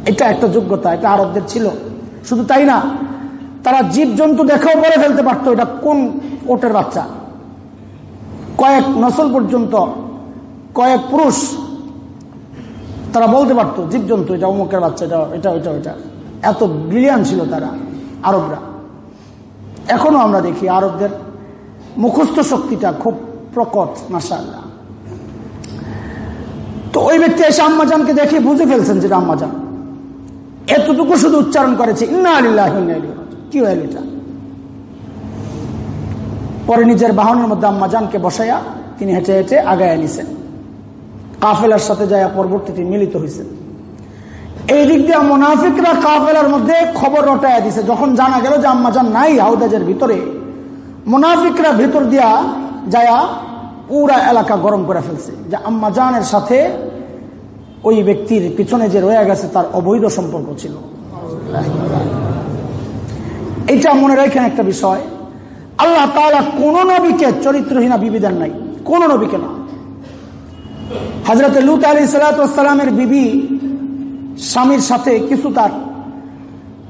এটা একটা যোগ্যতা, এটা আরবদের ছিল। শুধু তাই না, তারা জীব জন্তু দেখাও বলে ফেলতে পারতো এটা কোন ওটের বাচ্চা। কয়েক নসল পর্যন্ত, কয়েক পুরুষ তারা বলতে পারতো, জীবজন্তু, এটা অমুকের বাচ্চা, এটা এটা ওইটা ওইটা এত ব্রিলিয়ান ছিল তারা, আরবরা। এখনও আমরা দেখি আরবদের মুখস্থ শক্তিটা খুব প্রকট মাসাল্লাহ তো ওই ব্যক্তি এসে আম্মাজানকে দেখে বুঝে ফেলছেন যেটা আম্মাজান। এতটুকু শুধু উচ্চারণ করেছে, ইন্না আলিল্লাহ কি হয়ে এটা? পরে নিজের বাহনের মধ্যে আম্মাজানকে বসাইয়া তিনি হেঁটে হেঁটে আগায় নিছেন। কাফেলার সাথে যায় পরবর্তীতে মিলিত হয়েছে এই দিক দিয়ে মোনাফিকরা কাফেলার মধ্যে খবর রটাইয়া দিছে। যখন জানা গেল যে আম্মাজান নাই হাউদাজের ভিতরে, মোনাফিকরা ভিতর দিয়া যায়া পুরা এলাকা গরম করে ফেলছে যে আম্মাজানের সাথে ওই ব্যক্তির পিছনে যে রয়ে গেছে তার অবৈধ সম্পর্ক ছিল। এটা মনে রাখেন একটা বিষয়। আল্লাহ তালা কোন নবীকে চরিত্রহীনা বিবিধান নাই। কোন নবীকে না। হজরত লুত আলী সালাতামের বিবি স্বামীর সাথে কিছু তার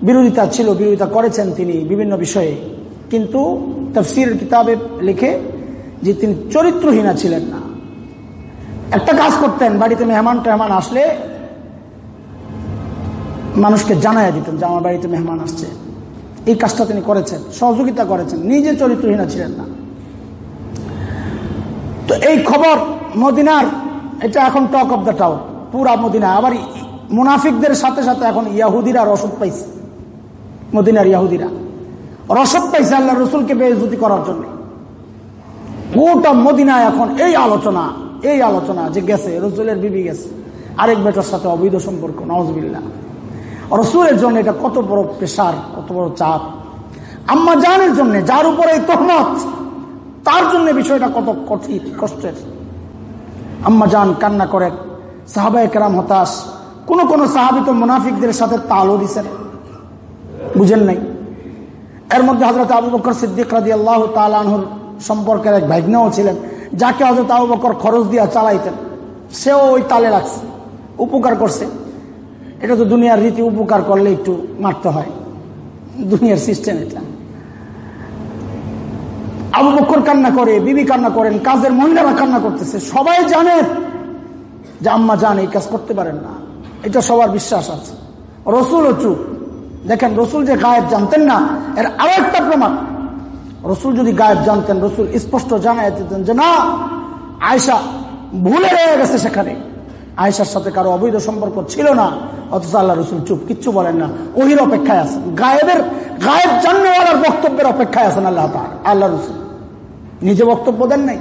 বিরোধিতা ছিল, বিরোধিতা করেছেন তিনি বিভিন্ন বিষয়ে। কিন্তু তফসির কিতাবে লিখে যে তিনি চরিত্রহীনা ছিলেন না। একটা কাজ করতেন, বাড়িতে মেহমান টেহমান আসলে মানুষকে জানাইয়া দিতেন যে, আমার বাড়িতে মেহমান আসছে। এই কাজটা তিনি করেছেন, সহযোগিতা করেছেন, নিজে চরিত্রহীনা ছিলেন না। তো এই খবর মদিনার, এটা এখন টক অব দ্য টাউন পুরা মদিনা। আবার মুনাফিকদের সাথে সাথে এখন ইয়াহুদিরা রসদ পাইছে। মদিনার ইয়াহুদিরা। রসদ পাইছে আল্লাহ রসুলকে বেজুতি করার জন্য। গোটা মদিনা এখন এই আলোচনা এই আলোচনা যে গেছে, রসুলের বিবি গেছে। আরেক বেটার সাথে অবৈধ সম্পর্ক নওয়াজবিল্লা রসুলের জন্য এটা কত বড় প্রেশার কত বড় চাপ। আম্মা জানের জন্য, যার উপরে এই তহমত, তার জন্য বিষয়টা কত কঠিন, কষ্টের। আম্মা জান কান্না করেন। সাহাবায় কেরাম হতাশ। কোন কোন সাহাবিত মুনাফিকদের সাথে তালও দিছেন। বুঝেন নাই? এর মধ্যে হজরত আবু বকর সিদ্দিক রাজি আল্লাহ তালানহুর সম্পর্কের এক ভাগ্নেও ছিলেন, যাকে হজরত আবু বকর খরচ দিয়া চালাইতেন। সেও ওই তালে রাখছে উপকার করছে। এটা তো দুনিয়ার রীতি, উপকার করলে একটু মারতে হয়। দুনিয়ার সিস্টেম এটা। আবু বকর কান্না করে, বিবি কান্না করেন, কাজের মহিলারা কান্না করতেছে। সবাই জানে যে আম্মা জান এই কাজ করতে পারেন না। এটা সবার বিশ্বাস আছে। রসুলও চুপ। দেখেন, রসুল যে গায়েব জানতেন না, এর আরও একটা প্রমাণ। রসুল যদি গায়েব জানতেন, রসুল স্পষ্ট জানাই দিতেন যে না আয়সা ভুলে রয়ে গেছে সেখানে। আয়সার সাথে কারও অবৈধ সম্পর্ক ছিল না, অথচ আল্লাহ রসুল চুপ, কিচ্ছু বলেন না। ওহির অপেক্ষায় আছেন। গায়েবের, গায়েব জাননেওয়ালার বক্তব্যের অপেক্ষায় আছেন আল্লাহ আল্লাহ রসুল। নিজে বক্তব্য দেন নাই।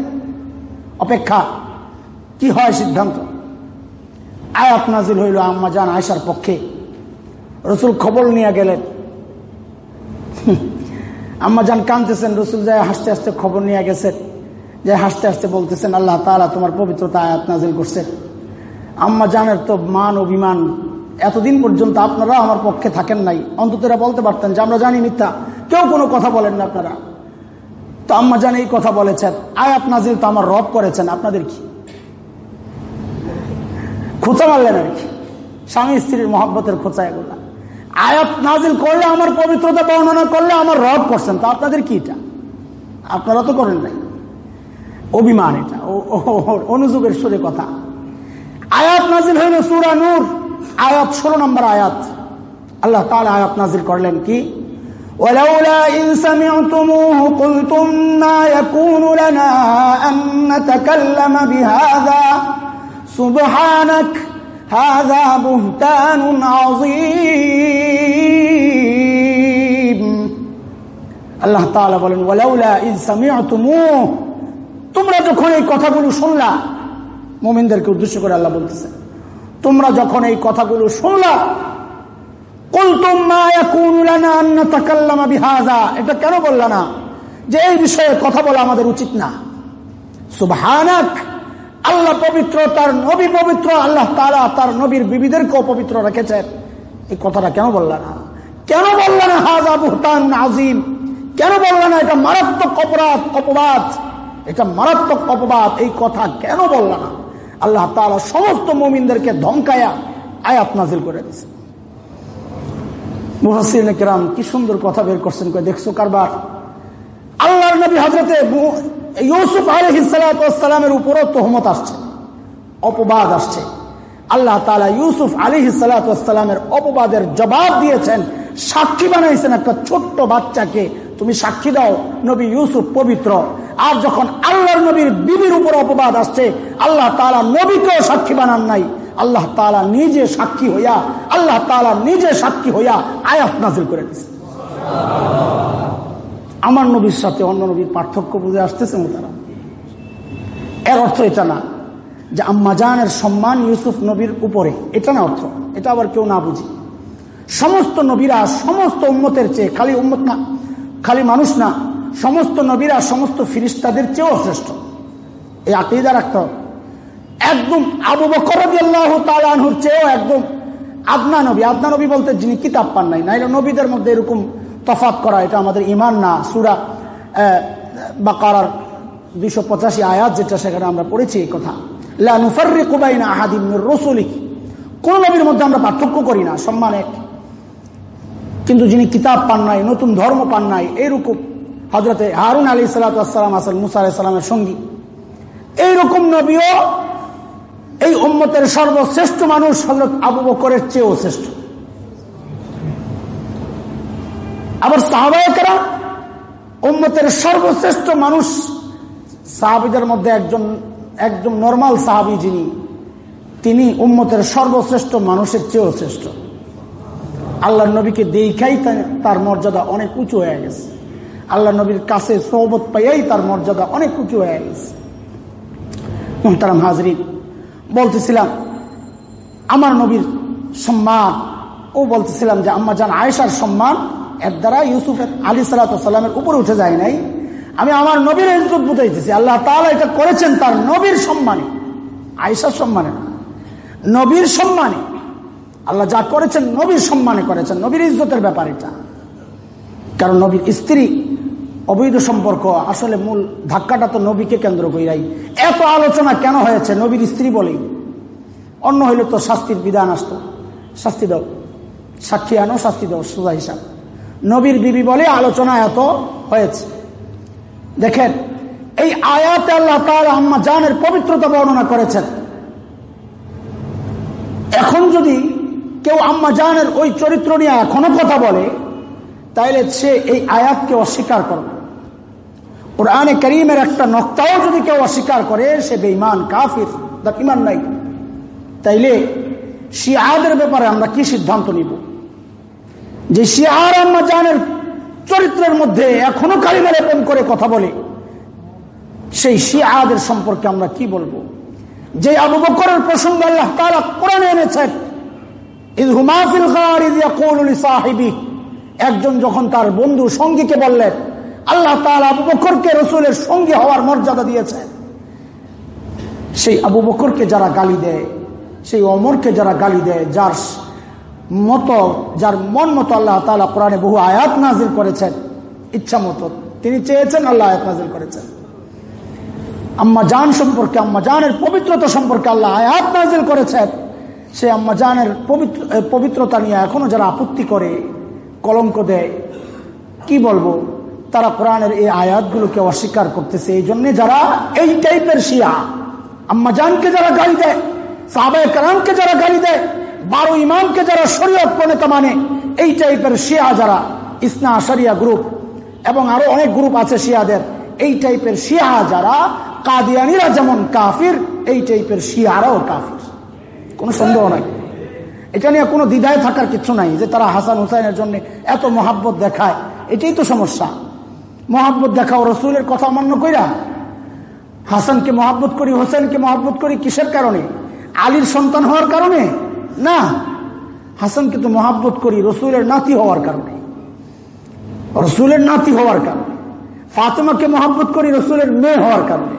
অপেক্ষা, কি হয় সিদ্ধান্ত? আয়াত নাজিল হইল আম্মা যান আয়সার পক্ষে। রসুল খবর নিয়ে গেলেন। আম্মা যান কানতেছেন রসুল যায় হাসতে হাসতে খবর নিয়ে গেছেন। যে হাসতে হাসতে বলতেছেন, আল্লাহ তালা তোমার পবিত্রতা আয়াত নাজিল করছেন। আম্মা জানের তো মান অভিমান। এতদিন পর্যন্ত আপনারা আমার পক্ষে থাকেন নাই। অন্তত এরা বলতে পারতেন যে আমরা জানি মিথ্যা। কেউ কোনো কথা বলেন না আপনারা। তো আম্মা জান এই কথা বলেছেন। আয়াত নাজিল তো আমার রব করেছেন। আপনাদের কি? খোঁচা মারলেন আর কি। স্বামী স্ত্রীর মহব্বতের খোঁচা এগুলা। আয়াত নাজিল করলে আমার পবিত্রতা বর্ণনা করলে আমার রব করছেন। তো আপনাদের কি এটা? আপনারা তো করেন নাই। অভিমান এটা। অনুযোগের সুরে কথা। আয়াত নাজিল হইল সুরা নূর আয়াত ষোলো নম্বর আয়াত আল্লাহ তাহলে আয়াত নাজিল করলেন কি ولولا إن سمعتموه قلتم ما يكون لنا أن نتكلم بهذا سبحانك هذا بهتان عظيم الله تعالى বলেন ولولا إذ سمعتموه তোমরা যখন এই কথাগুলো শুনলা মোমিনদেরকে উদ্দেশ্য করে আল্লাহ বলতেছে, তোমরা যখন এই কথাগুলো শুনলা এটা কেন বললা না? যে এই বিষয়ে কথা বলা আমাদের উচিত না। সুবহানাক, আল্লাহ পবিত্র, তার নবী পবিত্র, আল্লাহ তারা তার নবীর বিবিদেরকেও পবিত্র রেখেছেন। এই কথাটা কেন বললা না? কেন বললা না হাজা বুহতান আজিম কেন বললা না, এটা মারাত্মক অপরাধ, অপবাদ এটা মারাত্মক অপবাদ, এই কথা কেন বললা না? আল্লাহ তালা সমস্ত মমিনদেরকে ধমকায়া আয়াত নাজিল করে দিছে মুহাসিন কেরাম কি সুন্দর কথা বের করছেন দেখছ কারবার? আল্লাহর নবী হজরতে ইউসুফ আলহিসালামের উপরও তহমত আসছে, অপবাদ আসছে। আল্লাহ তালা ইউসুফ আলী অপবাদের জবাব দিয়েছেন, সাক্ষী বানাইছেন একটা ছোট্ট বাচ্চাকে, তুমি সাক্ষী দাও, নবী ইউসুফ পবিত্র। আর যখন আল্লাহর নবীর বিবির উপর অপবাদ আসছে, আল্লাহ তালা নবীকেও সাক্ষী বানান নাই। আল্লাহ তালা নিজে সাক্ষী হইয়া, আল্লাহ তালা নিজে সাক্ষী হইয়া আয়াত নাজিল করে দিচ্ছে আমার নবীর সাথে অন্য নবীর পার্থক্য বুঝে আসতেছে তারা। এর অর্থ এটা না যে আম্মাজানের সম্মান ইউসুফ নবীর উপরে। এটা না অর্থ। এটা আবার কেউ না বুঝি। সমস্ত নবীরা, সমস্ত উন্মতের চেয়ে খালি উন্মত না, খালি মানুষ না সমস্ত নবীরা, সমস্ত ফিরিস্তাদের চেয়েও শ্রেষ্ঠ। এই আকিদা রাখতে হবে একদম আবু বকরদি আল্লাহ তালাহুর চেয়েও একদম আদনা নবী। আদনা নবী বলতে যিনি কিতাব পান নাই, নাইলে নবীদের মধ্যে এরকম তফাত করা, এটা আমাদের ইমান না। সুরা বা কারার দুইশো পঁচাশি আয়াত যেটা সেখানে আমরা পড়েছি এই কথা। কুবাইনা কোন নবীর মধ্যে আমরা পার্থক্য করি না, সম্মান এক। কিন্তু যিনি কিতাব পান নাই, নতুন ধর্ম পান নাই এইরকম হজরতে হারুন আলী সালাতাম আসেন মুসা আলাইসালামের সঙ্গী। এইরকম নবীও এই উম্মতের সর্বশ্রেষ্ঠ মানুষ হজরত আবু বকরের চেয়েও শ্রেষ্ঠ। আবার সাহাবায়করা উম্মতের সর্বশ্রেষ্ঠ মানুষ সাহাবিদের মধ্যে একজন একজন নর্মাল সাহাবি যিনি, তিনি উম্মতের সর্বশ্রেষ্ঠ মানুষের চেয়েও শ্রেষ্ঠ। আল্লাহ নবীকে দেখাই তার মর্যাদা অনেক উঁচু হয়ে গেছে। আল্লাহ নবীর কাছে সৌবত পাইয়াই তার মর্যাদা অনেক উঁচু হয়ে গেছে। মোহতারাম হাজরিন, বলতেছিলাম, আমার নবীর সম্মান, ও বলতেছিলাম যে আম্মা যান আয়েশার সম্মান, এর দ্বারা ইউসুফ আলী সালাতামের উপরে উঠে যায় নাই। আমি আমার নবীর ইজ্জত বুঝাইতেছি, আল্লাহ তালা এটা করেছেন তার নবীর সম্মানে, আয়েশার সম্মানে নবীর সম্মানে, আল্লাহ যা করেছেন নবীর সম্মানে করেছেন, নবীর ইজ্জতের ব্যাপার এটা। কারণ নবীর স্ত্রী অবৈধ সম্পর্ক, আসলে মূল ধাক্কাটা তো নবীকে কেন্দ্র করিয়াই এত আলোচনা কেন হয়েছে নবীর স্ত্রী বলেই? অন্য হইলে তো শাস্তির বিধান আসতো। শাস্তি দাও। সাক্ষী আনো, শাস্তি দাও, সোজা হিসাব। নবীর বিবি বলে আলোচনা এত হয়েছে। দেখেন, এই আয়াতে আল্লাহ তার আম্মা জানের পবিত্রতা বর্ণনা করেছেন। এখন যদি কেউ আম্মা জানের ওই চরিত্র নিয়ে এখনও কথা বলে, তাইলে সে এই আয়াতকে অস্বীকার করবে। কোরআনে করিমের একটা নক্তাও যদি কেউ অস্বীকার করে, সে বেঈমান, কাফির, তার ইমান নাই। তাইলে শিয়াদের ব্যাপারে আমরা কি সিদ্ধান্ত নিব? যে শিয়ার আম্মা জানের চরিত্রের মধ্যে এখনও কালিমা লেপন করে কথা বলে, সেই শিয়াদের সম্পর্কে আমরা কি বলব? যে আবু বকরের প্রসঙ্গ আল্লাহ তারা কোরআনে এনেছেন একজন যখন তার বন্ধু সঙ্গীকে বললেন আল্লাহ তালা আবু বকরকে রসুলের সঙ্গে হওয়ার মর্যাদা দিয়েছেন সেই আবু বকরকে যারা গালি দেয়, সেই অমরকে যারা গালি দেয়, যার মতো, যার মন মতো আল্লাহ তালা কোরআনে বহু আয়াত নাজিল করেছেন, ইচ্ছা মতো, তিনি চেয়েছেন আল্লাহ আয়াত নাজিল করেছেন। আম্মা জান সম্পর্কে, আম্মা জানের পবিত্রতা সম্পর্কে আল্লাহ আয়াত নাজিল করেছেন। সে আম্মা জানের পবিত্র, পবিত্রতা নিয়ে এখনও যারা আপত্তি করে, কলঙ্ক দেয়, কি বলব? তারা কোরআনের এই আয়াতগুলোকে অস্বীকার করতেছে। এই জন্য যারা এই টাইপের শিয়া আম্মা জানকে যারা গালি দেয়, সাহাবায় কালামকে যারা গালি দেয়, বারো ইমামকে যারা শরীয়ত প্রণেতা মানে এই টাইপের শিয়া যারা, ইসনা আশারিয়া গ্রুপ এবং আরও অনেক গ্রুপ আছে শিয়াদের, এই টাইপের শিয়া যারা, কাদিয়ানিরা যেমন কাফির, এই টাইপের শিয়ারাও কাফির। কোনো সন্দেহ নাই। এটা নিয়ে কোনো দ্বিধায় থাকার কিছু নাই যে তারা হাসান হুসাইনের জন্য এত মহাব্বত দেখায়। এটাই তো সমস্যা। মহাব্বত দেখাও, রসুলের কথা অমান্য কইরা। হাসানকে মহাব্বত করি, হোসেনকে মহাব্বত করি, কিসের কারণে? আলীর সন্তান হওয়ার কারণে? না। হাসানকে তো মহাব্বত করি, রসুলের নাতি হওয়ার কারণে। রসুলের নাতি হওয়ার কারণে। ফাতেমাকে মহাব্বত করি, রসুলের মেয়ে হওয়ার কারণে।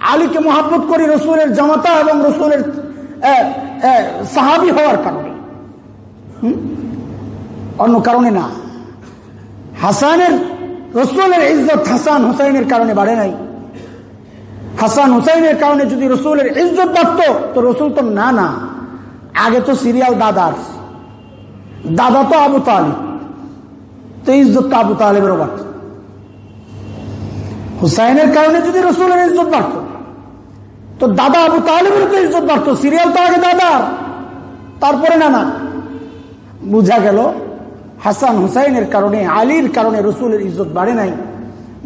আলীকে মহাব্বত করি, রসুলের জামাতা এবং রসুলের সাহাবি হওয়ার কারণে। অন্য কারণে না। হাসানের রসুলের ইজ্জত হাসান হুসাইনের কারণে বাড়ে নাই। হাসান হুসাইনের কারণে যদি রসুলের ইজ্জত বাড়ত, তো রসুল তো না না। আগে তো সিরিয়াল দাদার। দাদা তো আবু তালিব। তো ইজ্জত তো আবু তালিবেরও বাড়ত। হুসাইনের কারণে যদি রসুলের ইজ্জত বাড়ত, তো দাদা আবু তালিবের তো ইজ্জত বাড়ত। সিরিয়াল তো আগে দাদার। তারপরে না না। বুঝা গেল হাসান হুসাইনের কারণে, আলীর কারণে রসুলের ইজ্জত বাড়ে নাই।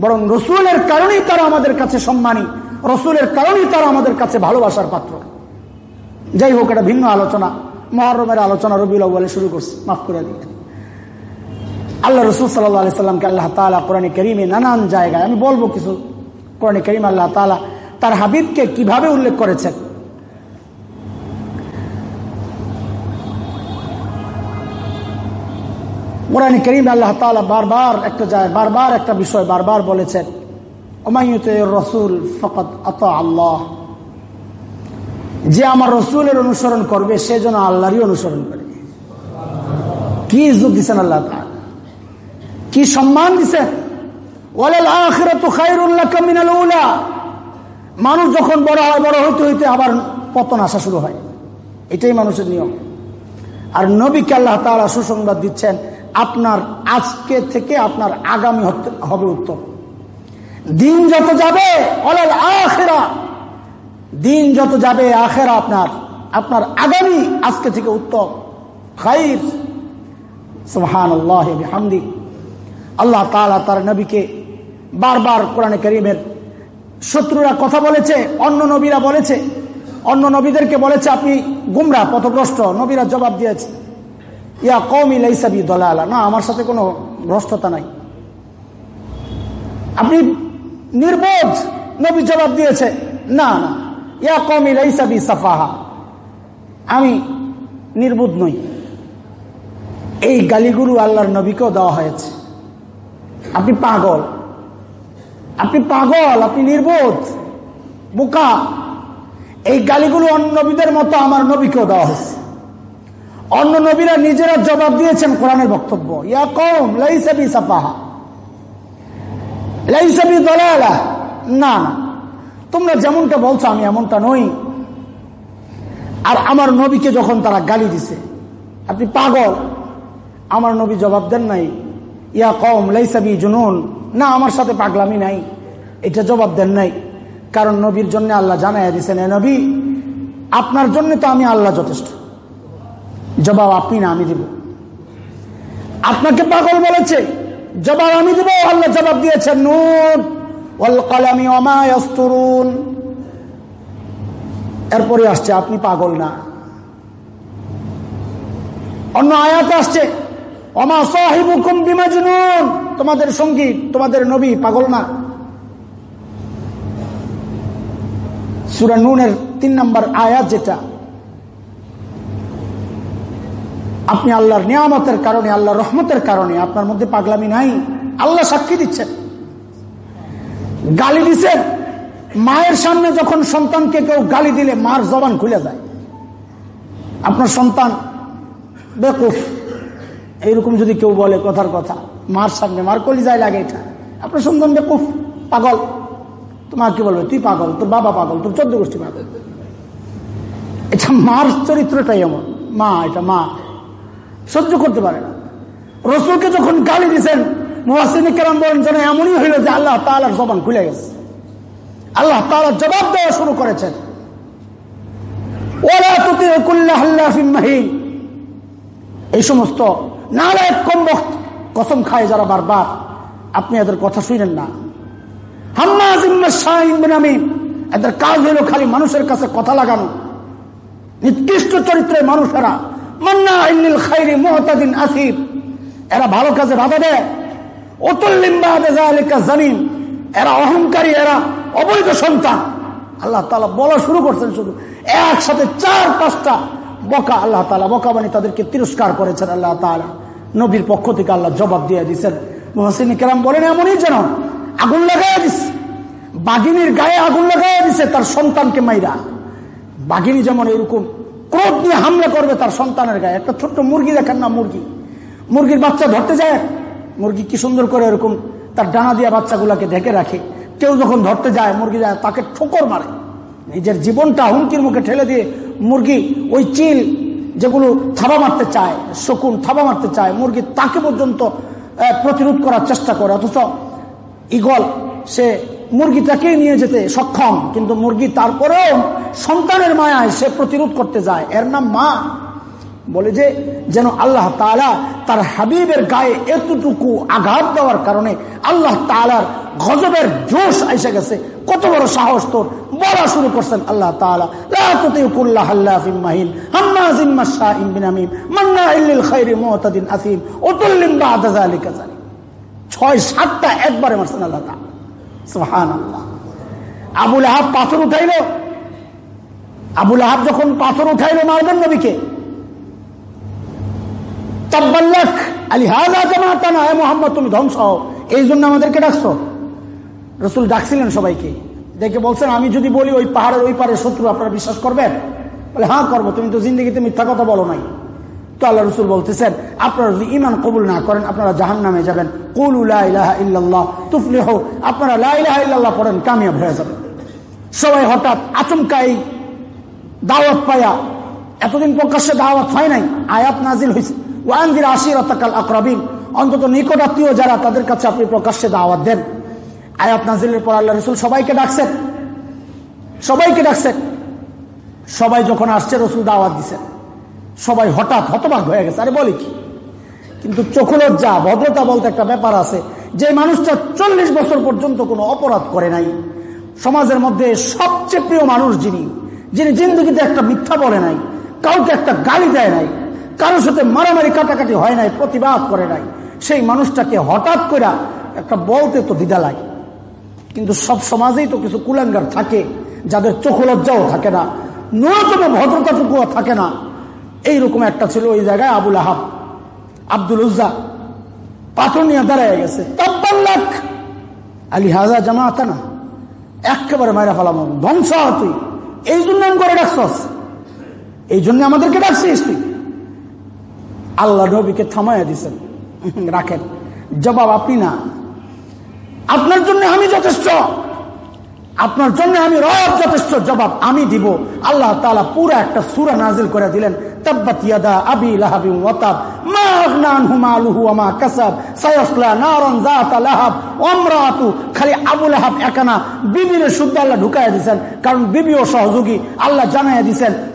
বরং রসুলের কারণেই তারা আমাদের কাছে সম্মানী, রসুলের কারণেই তারা আমাদের কাছে ভালোবাসার পাত্র। যাই হোক, এটা ভিন্ন আলোচনা। মহরমের আলোচনা রবিউল আউ্বালে শুরু করছে। মাফ করে দিয়ে আল্লাহ রসুল সাল্লাহ সাল্লামকে আল্লাহ তালা কোরআন করিমে নানান জায়গায়, আমি বলব কিছু। কোরআন করিম আল্লাহ তালা তার হাবিবকে কীভাবে উল্লেখ করেছেন? কোরআন করিম আল্লাহ তালা বারবার একটা যায়, বারবার একটা বিষয় বারবার বলেছেন। রসুল ফকত আত আল্লাহ। যে আমার রসুলের অনুসরণ করবে, সে যেন আল্লাহরই অনুসরণ করে। কি ইজ্জত দিচ্ছেন আল্লাহ কি সম্মান দিচ্ছেন মানুষ যখন বড় হয়, বড় হইতে হইতে আবার পতন আসা শুরু হয়। এটাই মানুষের নিয়ম। আর নবীকে আল্লাহ তারা সুসংবাদ দিচ্ছেন আপনার আজকে থেকে আপনার আগামী হবে উত্তম দিন যত যাবে, অলাল আখেরা। দিন যত যাবে, আখেরা আপনার আপনার আগামী আজকে থেকে উত্তম খাইর। সুহান আল্লাহ হামদি আল্লাহ তালা তার নবীকে বারবার কোরআনে করিমের শত্রুরা কথা বলেছে, অন্য নবীরা বলেছে, অন্য নবীদেরকে বলেছে, আপনি গুমরা, পথভ্রষ্ট। নবীরা জবাব দিয়েছে। ইয়া কম ইলাইসাবি দলালা। না, আমার সাথে কোনো ভ্রষ্টতা নাই। আপনি নির্বোধ, নবী জবাব দিয়েছে, না না। ইয়া কম ইলাইসাবি সাফাহা। আমি নির্বোধ নই। এই গালিগুলো আল্লাহর নবীকেও দেওয়া হয়েছে। আপনি পাগল। আপনি পাগল, আপনি নির্বোধ, বোকা। এই গালিগুলো অন্য নবীদের মতো আমার নবীকেও দেওয়া হয়েছে। অন্য নবীরা নিজেরা জবাব দিয়েছেন কোরআনের বক্তব্য। ইয়া কম লাইসাবি সাফাহা। লাইসাবি দলালা। না তোমরা যেমনটা বলছো আমি এমনটা নই। আর আমার নবীকে যখন তারা গালি দিছে, আপনি পাগল। আমার নবী জবাব দেন নাই, ইয়া কম লাইসাবি জুনুন। না, আমার সাথে পাগলামি নাই। এটা জবাব দেন নাই। কারণ নবীর জন্য আল্লাহ জানাই দিচ্ছেন এ নবী, আপনার জন্য তো আমি আল্লাহ যথেষ্ট। জবাব আপনি না, আমি দিব। আপনাকে পাগল বলেছে, জবাব আমি দিব, আল্লাহ জবাব দিয়েছেন, নুন কালামি অমায়স্তরুন এরপরে আসছে, আপনি পাগল না। অন্য আয়াত আসছে অমা সাহিবুকুম বিমাজনুন। তোমাদের সঙ্গী, তোমাদের নবী পাগল না। সুরা নুনের তিন নম্বর আয়াত যেটা আপনি আল্লাহর নিয়ামতের কারণে, আল্লাহর রহমতের কারণে, আপনার মধ্যে পাগলামি নাই। আল্লাহ সাক্ষী দিচ্ছেন। গালি দিচ্ছেন। মায়ের সামনে যখন সন্তানকে কেউ গালি দিলে মার জবান খুলে যায়। আপনার সন্তান বেকুফ। এইরকম যদি কেউ বলে কথার কথা, মার সামনে মার কলি যায় লাগে এটা। আপনার সন্তান বেকুফ, পাগল। তোমার কি বলবে? তুই পাগল, তোর বাবা পাগল, তোর চোদ্দ গোষ্ঠী পাগল। এটা মার চরিত্রটাই এমন। মা, এটা মা। সহ্য করতে পারে না। রসুলকে যখন গালি দিচ্ছেন মহাসিন কেরাম বলেন, যেন এমনই হইল যে আল্লাহ তালার জবান খুলে গেছে। আল্লাহ তালা জবাব দেওয়া শুরু করেছেন। এই সমস্ত কসম খায় যারা বারবার। আপনি এদের কথা শুনেন না। এদের কাজ হইল খালি মানুষের কাছে কথা লাগানো। নিকৃষ্ট চরিত্রের মানুষেরা এরা ভালো কাজে বাধা দেয়। এরা অহংকারী, এরা অবৈধ সন্তান। আল্লাহ তালা শুরু করছেন শুধু। একসাথে চার, পাঁচটা বকা আল্লাহ তালা তাদেরকে তিরস্কার করেছেন আল্লাহ নবীর পক্ষ থেকে আল্লাহ জবাব দিয়ে দিচ্ছেন মহসিন কেরাম বলেন, এমনই যেন আগুন লাগাই দিস বাঘিনীর গায়ে আগুন লাগাই দিছে তার সন্তানকে মাইরা। বাঘিনী যেমন এরকম ক্রোধ নিয়ে হামলা করবে তার সন্তানের গায়ে। একটা ছোট্ট মুরগি দেখেন না মুরগি। মুরগির বাচ্চা ধরতে যায়। মুরগি কি সুন্দর করে এরকম তার ডানা দিয়া বাচ্চাগুলাকে ঢেকে রাখে। কেউ যখন ধরতে যায়, মুরগি যায়, তাকে ঠোকর মারে। নিজের জীবনটা হুমকির মুখে ঠেলে দিয়ে মুরগি ওই চিল যেগুলো থাবা মারতে চায়, শকুন থাবা মারতে চায়, মুরগি তাকে পর্যন্ত প্রতিরোধ করার চেষ্টা করে। অথচ ইগল, সে মুরগিটাকে নিয়ে যেতে সক্ষম, কিন্তু মুরগি তারপরেও সন্তানের মায়ায় সে প্রতিরোধ করতে যায়। এর নাম মা। বলে যে, যেন আল্লাহ তালা তার হাবিবের গায়ে এতটুকু আঘাত দেওয়ার কারণে আল্লাহ তালার গজবের জোশ এসে গেছে। কত বড় সাহস তোর। বলা শুরু করছেন আল্লাহ ছয় সাতটা একবারে মারছেন আল্লাহ তালা আবুল আহাব পাথর উঠাইল। আবুল আহাব যখন পাথর উঠাইল মারবেন নবীকে। মোহাম্মদ, তুমি ধ্বংস এই জন্য আমাদেরকে ডাকছো। রসুল ডাকছিলেন সবাইকে। দেখে বলছেন, আমি যদি বলি ওই পাহাড়ের ওই পারে শত্রু আপনারা বিশ্বাস করবেন? বলে হ্যাঁ করব। তুমি তো জিন্দগিতে মিথ্যা কথা বলো নাই। তো আল্লাহ রসুল বলতেছেন, আপনারা যদি ইমান কবুল না করেন, আপনারা জাহান নামে যাবেন। কুল ইল্লাহ তুফলি হোক আপনারা লাহ ইল্লাহ পড়েন, কামিয়াব হয়ে যাবেন। সবাই হঠাৎ আচমকাই দাওয়াত পায়া, এতদিন প্রকাশ্যে দাওয়াত হয় নাই, আয়াত নাজিল হয়েছে ওয়ানদির আশির অতাকাল আকরাবিন, অন্তত নিকটাত্মীয় যারা তাদের কাছে আপনি প্রকাশ্যে দাওয়াত দেন। আয়াত নাজিলের পর আল্লাহ রসুল সবাইকে ডাকছেন। সবাইকে ডাকছেন। সবাই যখন আসছে, রসুল দাওয়াত দিচ্ছেন সবাই হঠাৎ হতবাক হয়ে গেছে। আরে বলি কি? কিন্তু চোখলজ্জা ভদ্রতা বলতে একটা ব্যাপার আছে। যে মানুষটা চল্লিশ বছর পর্যন্ত কোনো অপরাধ করে নাই, সমাজের মধ্যে সবচেয়ে প্রিয় মানুষ যিনি যিনি জিন্দগিতে একটা মিথ্যা বলে নাই, কাউকে একটা গালি দেয় নাই, কারোর সাথে মারামারি কাটাকাটি হয় নাই, প্রতিবাদ করে নাই, সেই মানুষটাকে হঠাৎ করে একটা বলতে তো দিদা লাগে। কিন্তু সব সমাজেই তো কিছু কুলাঙ্গার থাকে, যাদের চোখ লজ্জাও থাকে না, ন্যূনতম ভদ্রতাটুকুও থাকে না। এইরকম একটা ছিল ওই জায়গায় আবুল আহাব, আব্দুল উজ্জা। পাথর নিয়ে দাঁড়ায় গেছে। আলী হাজা জামা না, একেবারে মায়েরা ফেলাম ধ্বংস তুই। এই জন্য আমি করে ডাকছস। এই জন্য আমাদেরকে ডাকছিস তুই। আল্লাহ নবীকে থামাইয়া দিছেন। রাখেন। জবাব আপনি না। আপনার জন্য আমি যথেষ্ট। আপনার জন্য আমি রব যথেষ্ট জবাব আমি দিব। আল্লাহ তালা পুরো একটা সুরা নাজিল করে দিলেন। সহযোগী আল্লাহ জানাইয়া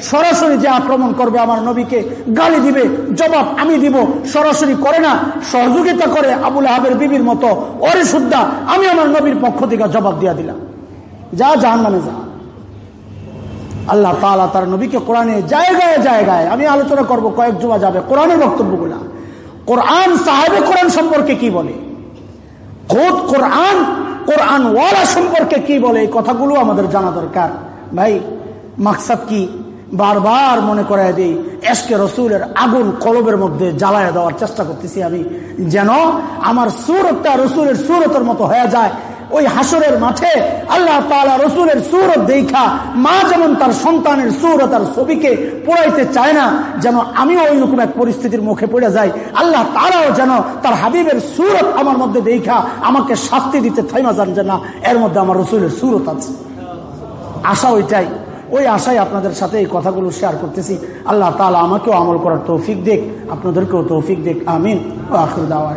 সরাসরি যে করবে আমার নবীকে গালি দিবে, জবাব আমি দিব, সরাসরি করে না। সহযোগিতা করে আবুল আহাবের বিবির মতো ওরে শুদ্ধা আমি আমার নবীর পক্ষ থেকে জবাব দিয়া দিলাম। যা জাহান নামে যা। আল্লাহ তালা তার নবীকে কোরআনে জায়গায় জায়গায়, আমি আলোচনা করব কয়েক জমা যাবে কোরআনের বক্তব্যগুলা। কোরআন সাহেবে কোরআন সম্পর্কে কি বলে? খোদ কোরআন কোরআন ওয়ালা সম্পর্কে কি বলে? এই কথাগুলো আমাদের জানা দরকার। ভাই, মাকসাদ কি? বারবার মনে করাই দিই, এসকে রসুলের আগুন কলবের মধ্যে জ্বালায় দেওয়ার চেষ্টা করতেছি আমি। যেন আমার সুরতটা রসুলের সুরতের মতো হয়ে যায় ওই হাসরের মাঠে আল্লাহ তালা রসুলের সুরত দেখা, মা যেমন তার সন্তানের সুর তার ছবিকে পোড়াইতে চায় না, যেন আমিও ওই রকম এক পরিস্থিতির মুখে পড়ে যাই। আল্লাহ তারাও যেন তার হাবিবের সুরত আমার মধ্যে দেখা, আমাকে শাস্তি দিতে থাইমা যান যে না, এর মধ্যে আমার রসুলের সুরত আছে। আশা ওইটাই। ওই আশায় আপনাদের সাথে এই কথাগুলো শেয়ার করতেছি। আল্লাহ তালা আমাকেও আমল করার তৌফিক দেখ, আপনাদেরকেও তৌফিক দেখ, আমিন। আখর দাওয়া।